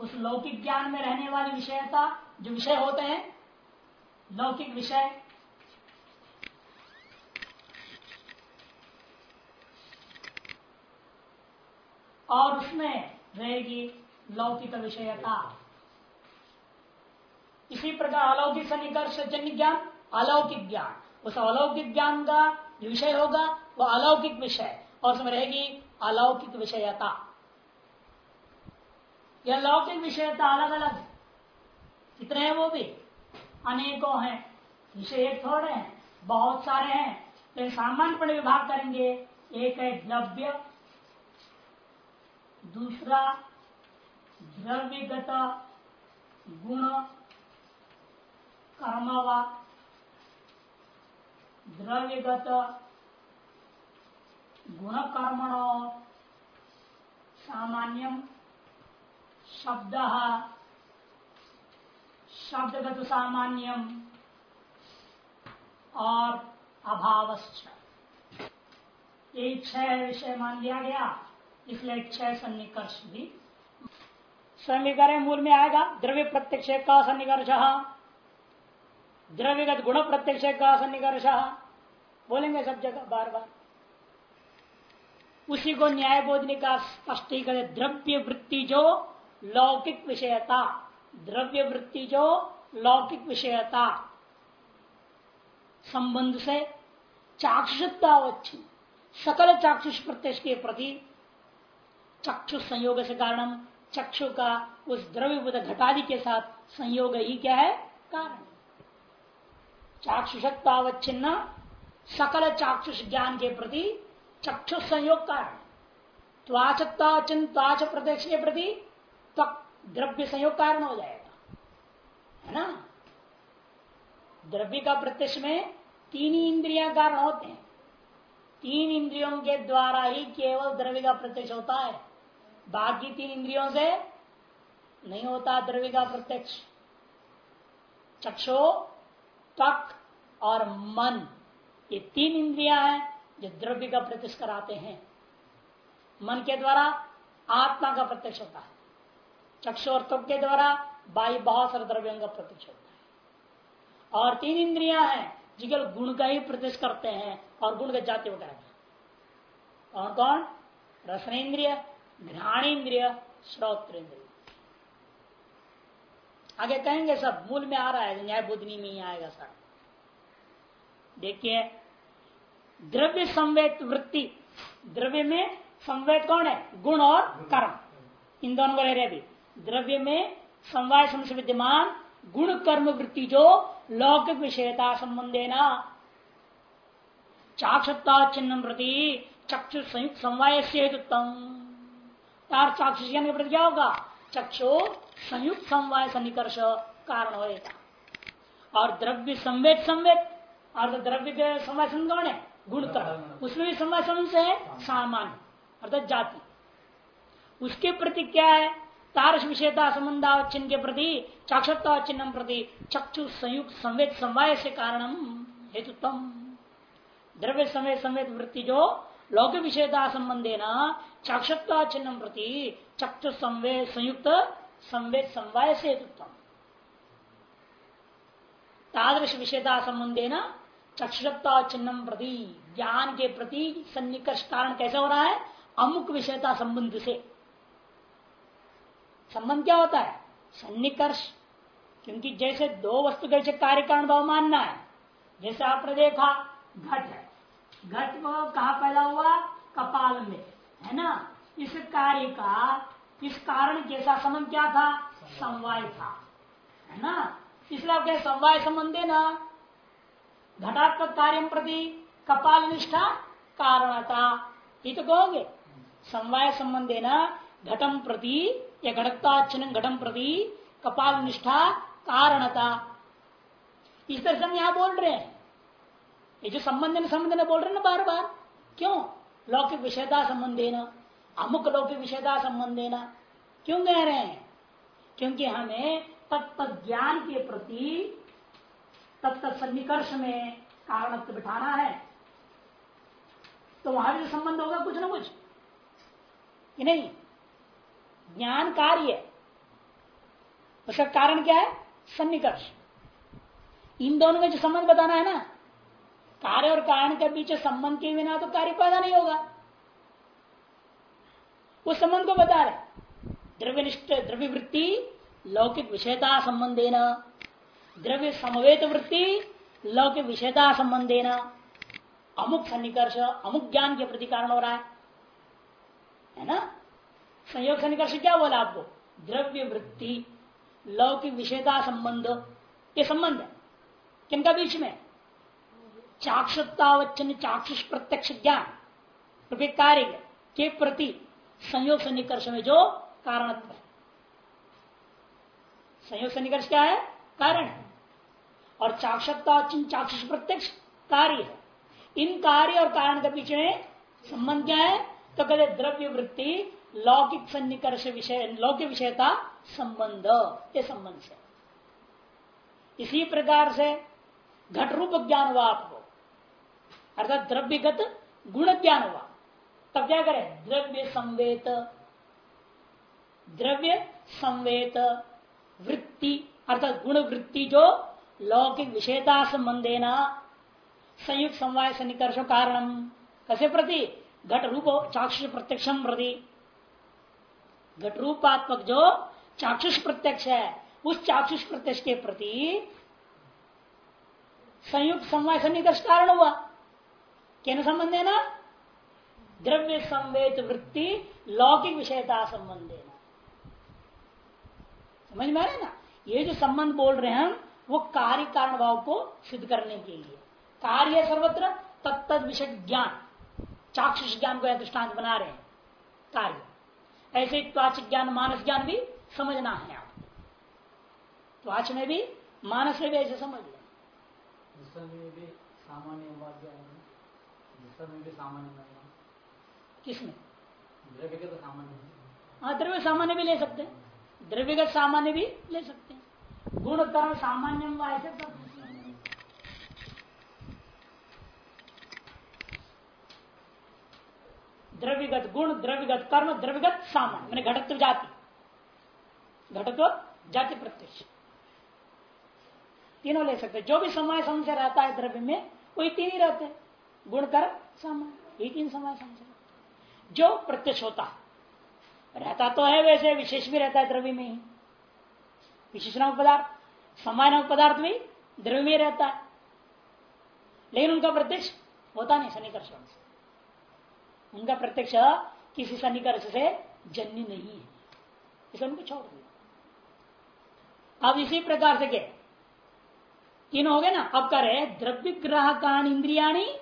उस लौकिक ज्ञान में रहने वाली विषयता जो विषय होते हैं, लौकिक विषय। और उसमें रहेगी लौकिक विषयता इसी प्रकार अलौकिक सन्निकर्ष जन्य ज्ञान, अलौकिक ज्ञान। उस अलौकिक ज्ञान का जो विषय होगा वह अलौकिक विषय। और उसमें रहेगी अलौकिक विषयता। यह लौकिक विषयता अलग अलग है। कितने हैं वो भी? अनेकों हैं। विषय एक थोड़े हैं। बहुत सारे हैं। तो सामान्य पढ़े विभाग करेंगे। एक है द्रव्य। दूसरा, द्रव्यगत गुण। कर्मवा द्रव्यगत गुण कर्मण सामान्यम शब्द, शब्दगत सामान्यम और अभाव ये छह विषय मान लिया गया, इसलिए छह सन्निकर्ष भी। समीकरण मूल में आएगा, द्रव्य प्रत्यक्ष का सन्निकर्ष। द्रव्यगत गुण प्रत्यक्ष का सन्निकर्ष। बोलेंगे सब जगह बार बार। उसी को न्याय बोधने का स्पष्टीकरण द्रव्य वृत्ति जो लौकिक विषयता द्रव्य वृत्ति जो लौकिक विषयता। संबंध से चाक्षुषतावच्छिन्न सकल चाक्षुष प्रत्यक्ष के प्रति चक्षु संयोग से कारण, चक्षु का उस द्रव्य घटादि के साथ संयोग ही क्या है? कारण। चाक्षुषतावच्छिन्न सकल चाक्षुष ज्ञान के प्रति चक्षु संयोग कारण त्वाचत्वाचन त्वाच प्रत्यक्ष के प्रति तक द्रव्य संयोग कारण हो जाएगा। है ना? द्रव्य का प्रत्यक्ष में तीन इंद्रिया कारण होते हैं। तीन इंद्रियों के द्वारा ही केवल द्रव्य का प्रत्यक्ष होता है। बाकी तीन इंद्रियों से नहीं होता द्रव्य का प्रत्यक्ष। चक्षो, त्वक और मन, ये तीन इंद्रिया हैं। जो द्रव्य का प्रत्यक्ष कराते हैं। मन के द्वारा, आत्मा का प्रत्यक्ष होता है। चक्षु और त्वक के द्वारा बाई बहुत सारे द्रव्यों का प्रत्यक्ष होता है। और तीन इंद्रिया हैं, जिगल गुण का ही प्रत्यक्ष करते हैं और गुण के जाति वगैरह। कौन कौन? रसन इंद्रिय, घ्राण इंद्रिय घ्राणेन्द्रिय इंद्रिय। आगे कहेंगे सब, मूल में आ रहा है न्याय बुद्धि में ही आएगा सर। देखिए द्रव्य संवेद वृत्ति। द्रव्य में संवेद कौन है? गुण और कर्म। इन दोनों को ले रहे अभी। द्रव्य में समवाय समझ विद्यमान गुण, कर्म, वृत्ति जो लौकिक विषयता संबंधे न। चाक्षता चिन्ह प्रति चक्षु संयुक्त समवाय से हेतुत्तम तार चाक्षुष के प्रति क्या होगा? चक्षु संयुक्त समवाय सन्निकर्ष कारण होगा और द्रव्य संवेद संवेद। और द्रव्य के समय कौन है? गुणकर उसमें भी समय से है? सामान्य, अर्थात जाति। उसके प्रति क्या है? तारस विषयता संबंधावचिन्ह के प्रति चाक्षतावचिन्ह प्रति, चक्षु संयुक्त संवेद समवाय से कारण हेतुत्म। द्रव्य समय संवेद वृत्ति जो लौक विषयता संबंधे न चाक्षत्वाचिन्ह प्रति, चक्षु संवेद संयुक्त संवेद समवाय से हेतुत्म। तादृश विषयता संबंधे न चक्षुता चिन्ह प्रति, ज्ञान के प्रति सन्निकर्ष कारण कैसे हो रहा है? अमुक विषयता संबंध से। संबंध क्या होता है? सन्निकर्ष। क्योंकि जैसे दो वस्तु के कार्य कारण भाव मानना है, जैसे आपने देखा, घट है। घट कहा पैदा हुआ? कपाल में, है ना? इस कार्य का, इस कारण जैसा संबंध क्या था? समवाय था, है ना? इसलिए क्या समवाय संबंध ना? घटात्मक कार्य प्रति कपाल निष्ठा कारणता ये तो कहोगे। समवाय संबंधे न घटम प्रति या घटत्वाचन घटम प्रति कपाल निष्ठा कारणता। इस तरह से हम यहाँ बोल रहे हैं। ये जो संबंध संबंध बोल रहे हैं ना बार बार क्यों? लौकिक विषयता संबंधे न अमुक लौकिक विषयता संबंधे न क्यों कह रहे हैं? क्योंकि हमें तत्व ज्ञान के प्रति तत्त सन्निकर्ष में कारण बिठाना है। तो वहाँ भी संबंध होगा कुछ ना कुछ। कि नहीं? ज्ञान कार्य। उसका कारण क्या है? सन्निकर्ष। इन दोनों में जो संबंध बताना है ना, कार्य और कारण के बीच संबंध के बिना तो कार्य पैदा नहीं होगा। उस संबंध को बता रहे द्रव्यनिष्ठ द्रव्य वृत्ति लौकिक विषयता संबंधे न द्रव्य समवेत वृत्ति, लौकिक विषयता संबंधे न अमुक सन्निकर्ष, अमुक ज्ञान के प्रति कारण हो रहा है। है ना? संयोग सन्निकर्ष क्या बोला आपको? द्रव्य वृत्ति, लौकिक विषयता संबंध, ये संबंध है। किनका बीच में? चाक्षुतावचन चाक्षुष प्रत्यक्ष ज्ञान। कार्य के प्रति संयोग सन्निकर्ष में जो कारणत्व है। संयोग सन्निकर्ष क्या है? कारण है। और चाक्षता चाक्षुष प्रत्यक्ष कार्य है। इन कार्य और कारण के पीछे संबंध क्या है? तो कहते द्रव्य वृत्ति, लौकिक सन्निकर्ष विषय, लौकिक विषयता संबंध, ये संबंध से। इसी प्रकार से घट रूप ज्ञान हुआ आपको। अर्थात द्रव्यगत गुण ज्ञान हुआ। तब क्या करें? द्रव्य संवेत। द्रव्य संवेत वृत्ति, अर्थात गुण वृत्ति जो लौकिक विषयता संबंधेना संयुक्त समवाय सन्निकर्ष कारण। कसे प्रति? घट रूप चाक्षुष प्रत्यक्षम प्रति। घट रूपात्मक जो चाक्षुष प्रत्यक्ष है, उस चाक्षुष प्रत्यक्ष के प्रति संयुक्त समवाय सन्निकर्ष कारण हुआ। क्या संबंध है ना द्रव्य संवेद वृत्ति लौकिक विषयता संबंध है ना समझ में आ रहे ना? ये जो संबंध बोल रहे हैं हम वो कार्य कारण भाव को सिद्ध करने के लिए। कार्य सर्वत्र तत्त विषय ज्ञान। चाक्षुष ज्ञान को दृष्टांत बना रहे हैं। कार्य। ऐसे त्वाच ज्ञान मानस ज्ञान भी समझना है आप। त्वाच में भी मानस में भी ऐसे समझ लें। किसमें? द्रव्य तो सामान्य हाँ। द्रव्य सामान्य भी ले सकते हैं। द्रव्यगत सामान्य भी ले सकते हैं। गुण कर्म सामान्य ऐसे द्रव्यगत गुण, द्रव्यगत कर्म, द्रव्यगत सामान्य, मैंने घटत्व जाति। घटत्व, जाति प्रत्यक्ष। तीनों ले सकते जो भी समय संशय रहता है द्रव्य में, वही तीन ही रहते गुण कर्म सामान्य तीन समय संशय जो प्रत्यक्ष होता रहता तो है वैसे, विशेष भी रहता है द्रव्य में ही। विशेष नाम पदार्थ समय नाम पदार्थ भी द्रव्य में रहता है। लेकिन उनका प्रत्यक्ष होता नहीं, सन्निकर्ष से उनका प्रत्यक्ष किसी सन्निकर्ष से जन्य नहीं है। इसे उनको छोड़ दिया। अब इसी प्रकार से क्या तीन हो गए ना? अब करे द्रव्य ग्राहकान इंद्रियाणी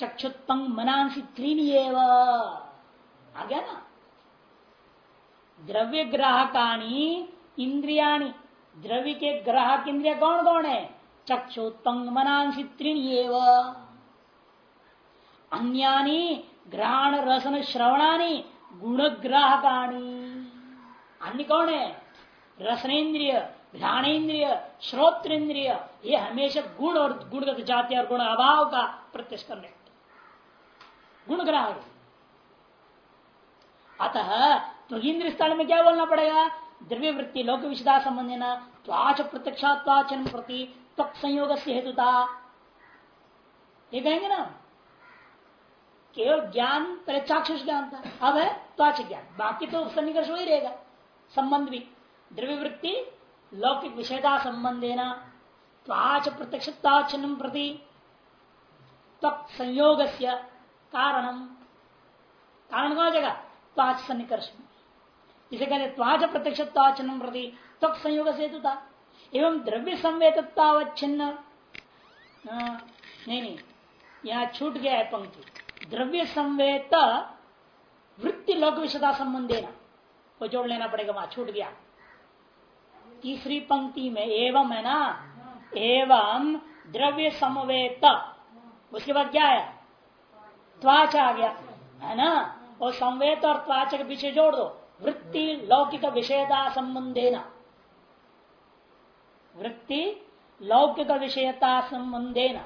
चक्षुत्पंग मनांसी त्रीनी आ गया ना? द्रव्य ग्राहकानी इंद्रियाणी द्रव्य के ग्राहक इंद्रिया कौन कौन है? चक्षुत्पंग मनांसी त्रीणी अन्यानी ग्रहण रसन श्रवणानी गुणग्राहकाणी। अन्य कौन है? रसनेन्द्रिय, घ्राणेन्द्रिय, श्रोत्रेन्द्रिय, ये हमेशा गुण और गुणगत जाति और गुण अभाव का प्रत्यक्ष करने गुण ग्राहक अतः तो इंद्र स्थान में क्या बोलना पड़ेगा? द्रव्य वृत्ति लोक विशदा संबंधी न त्वाच प्रत्यक्षात्वाचन प्रति संयोग से हेतुता। ये कहेंगे ना केवल ज्ञान चाक्षुष ज्ञान था। अब है त्वाच ज्ञान। बाकी तो सन्निकर्ष हो ही रहेगा। संबंध भी। द्रव्य वृत्ति लौकिक विषयता संबंधेना त्वाच प्रत्यक्षताचन प्रति संयोग कारण। कारण कौन जगह त्वाच सन्निकर्ष। इसे कहते त्वाच प्रत्यक्षताचन प्रति त्व संयोग से हेतु था एवं द्रव्य संवेदतावच्छिन्न नहीं नहीं, यहाँ छूट गया है पंक्ति। द्रव्य संवेत वृत्ति लोक विषदा संबंधे वो जोड़ लेना पड़ेगा, वहाँ छूट गया। तीसरी पंक्ति में एवं है ना? एवं द्रव्य समवेत उसके बाद क्या है? त्वाच आ गया, है ना? और संवेत और त्वाच के पीछे जोड़ दो। वृत्ति लौकिक विषयता संबंधे न वृत्ति लौकिक विषयता संबंधे न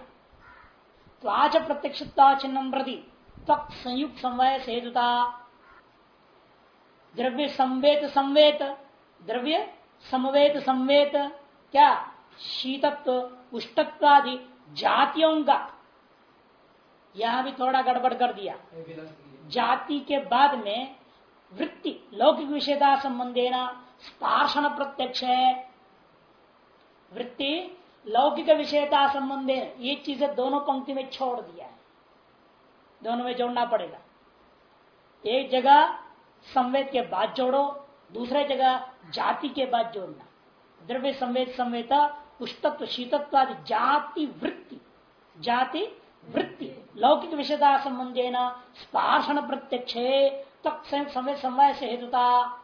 त्वाच प्रत्यक्षता चिन्ह प्रति त्वक संयुक्त समवाय सेतुता। द्रव्य संवेत संवेत द्रव्य समवेत संवेत क्या? शीतत्व उष्टत्वादि जातियों का। यहाँ भी थोड़ा गड़बड़ कर दिया। जाति के बाद में वृत्ति, लौकिक विषयता संबंधेना स्पार्शन प्रत्यक्ष है वृत्ति, लौकिक विषयता संबंधे ये चीज़ें दोनों पंक्ति में छोड़ दिया है। दोनों में जोड़ना पड़ेगा। एक जगह संवेद के बाद जोड़ो, दूसरे जगह जाति के बाद जोड़ना। द्रव्य संवेद संवेद उष्तत्व शीतत्व आदि जाति, वृत्ति। जाति, वृत्ति, लौकिक विषयता संबंधे न स्पार्शन प्रत्यक्ष समय समय से हेतुता।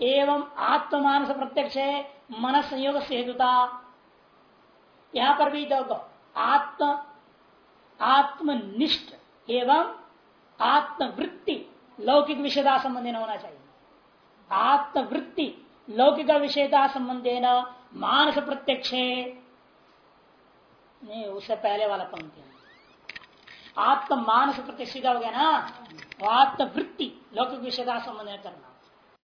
एवं आत्ममानस प्रत्यक्ष मन संयोग से हेतुता। यहाँ पर भी देखो आत्म, आत्मनिष्ठ एवं आत्मवृत्ति लौकिक विषयता संबंधी होना चाहिए। आत्मवृत्ति लौकिक विषयता संबंधे न मानस प्रत्यक्ष। उससे पहले वाला पंक्ति आत्म मानस प्रतिष्ठित हो गया ना आत्मवृत्ति लौकिक विषयता संबंध करना।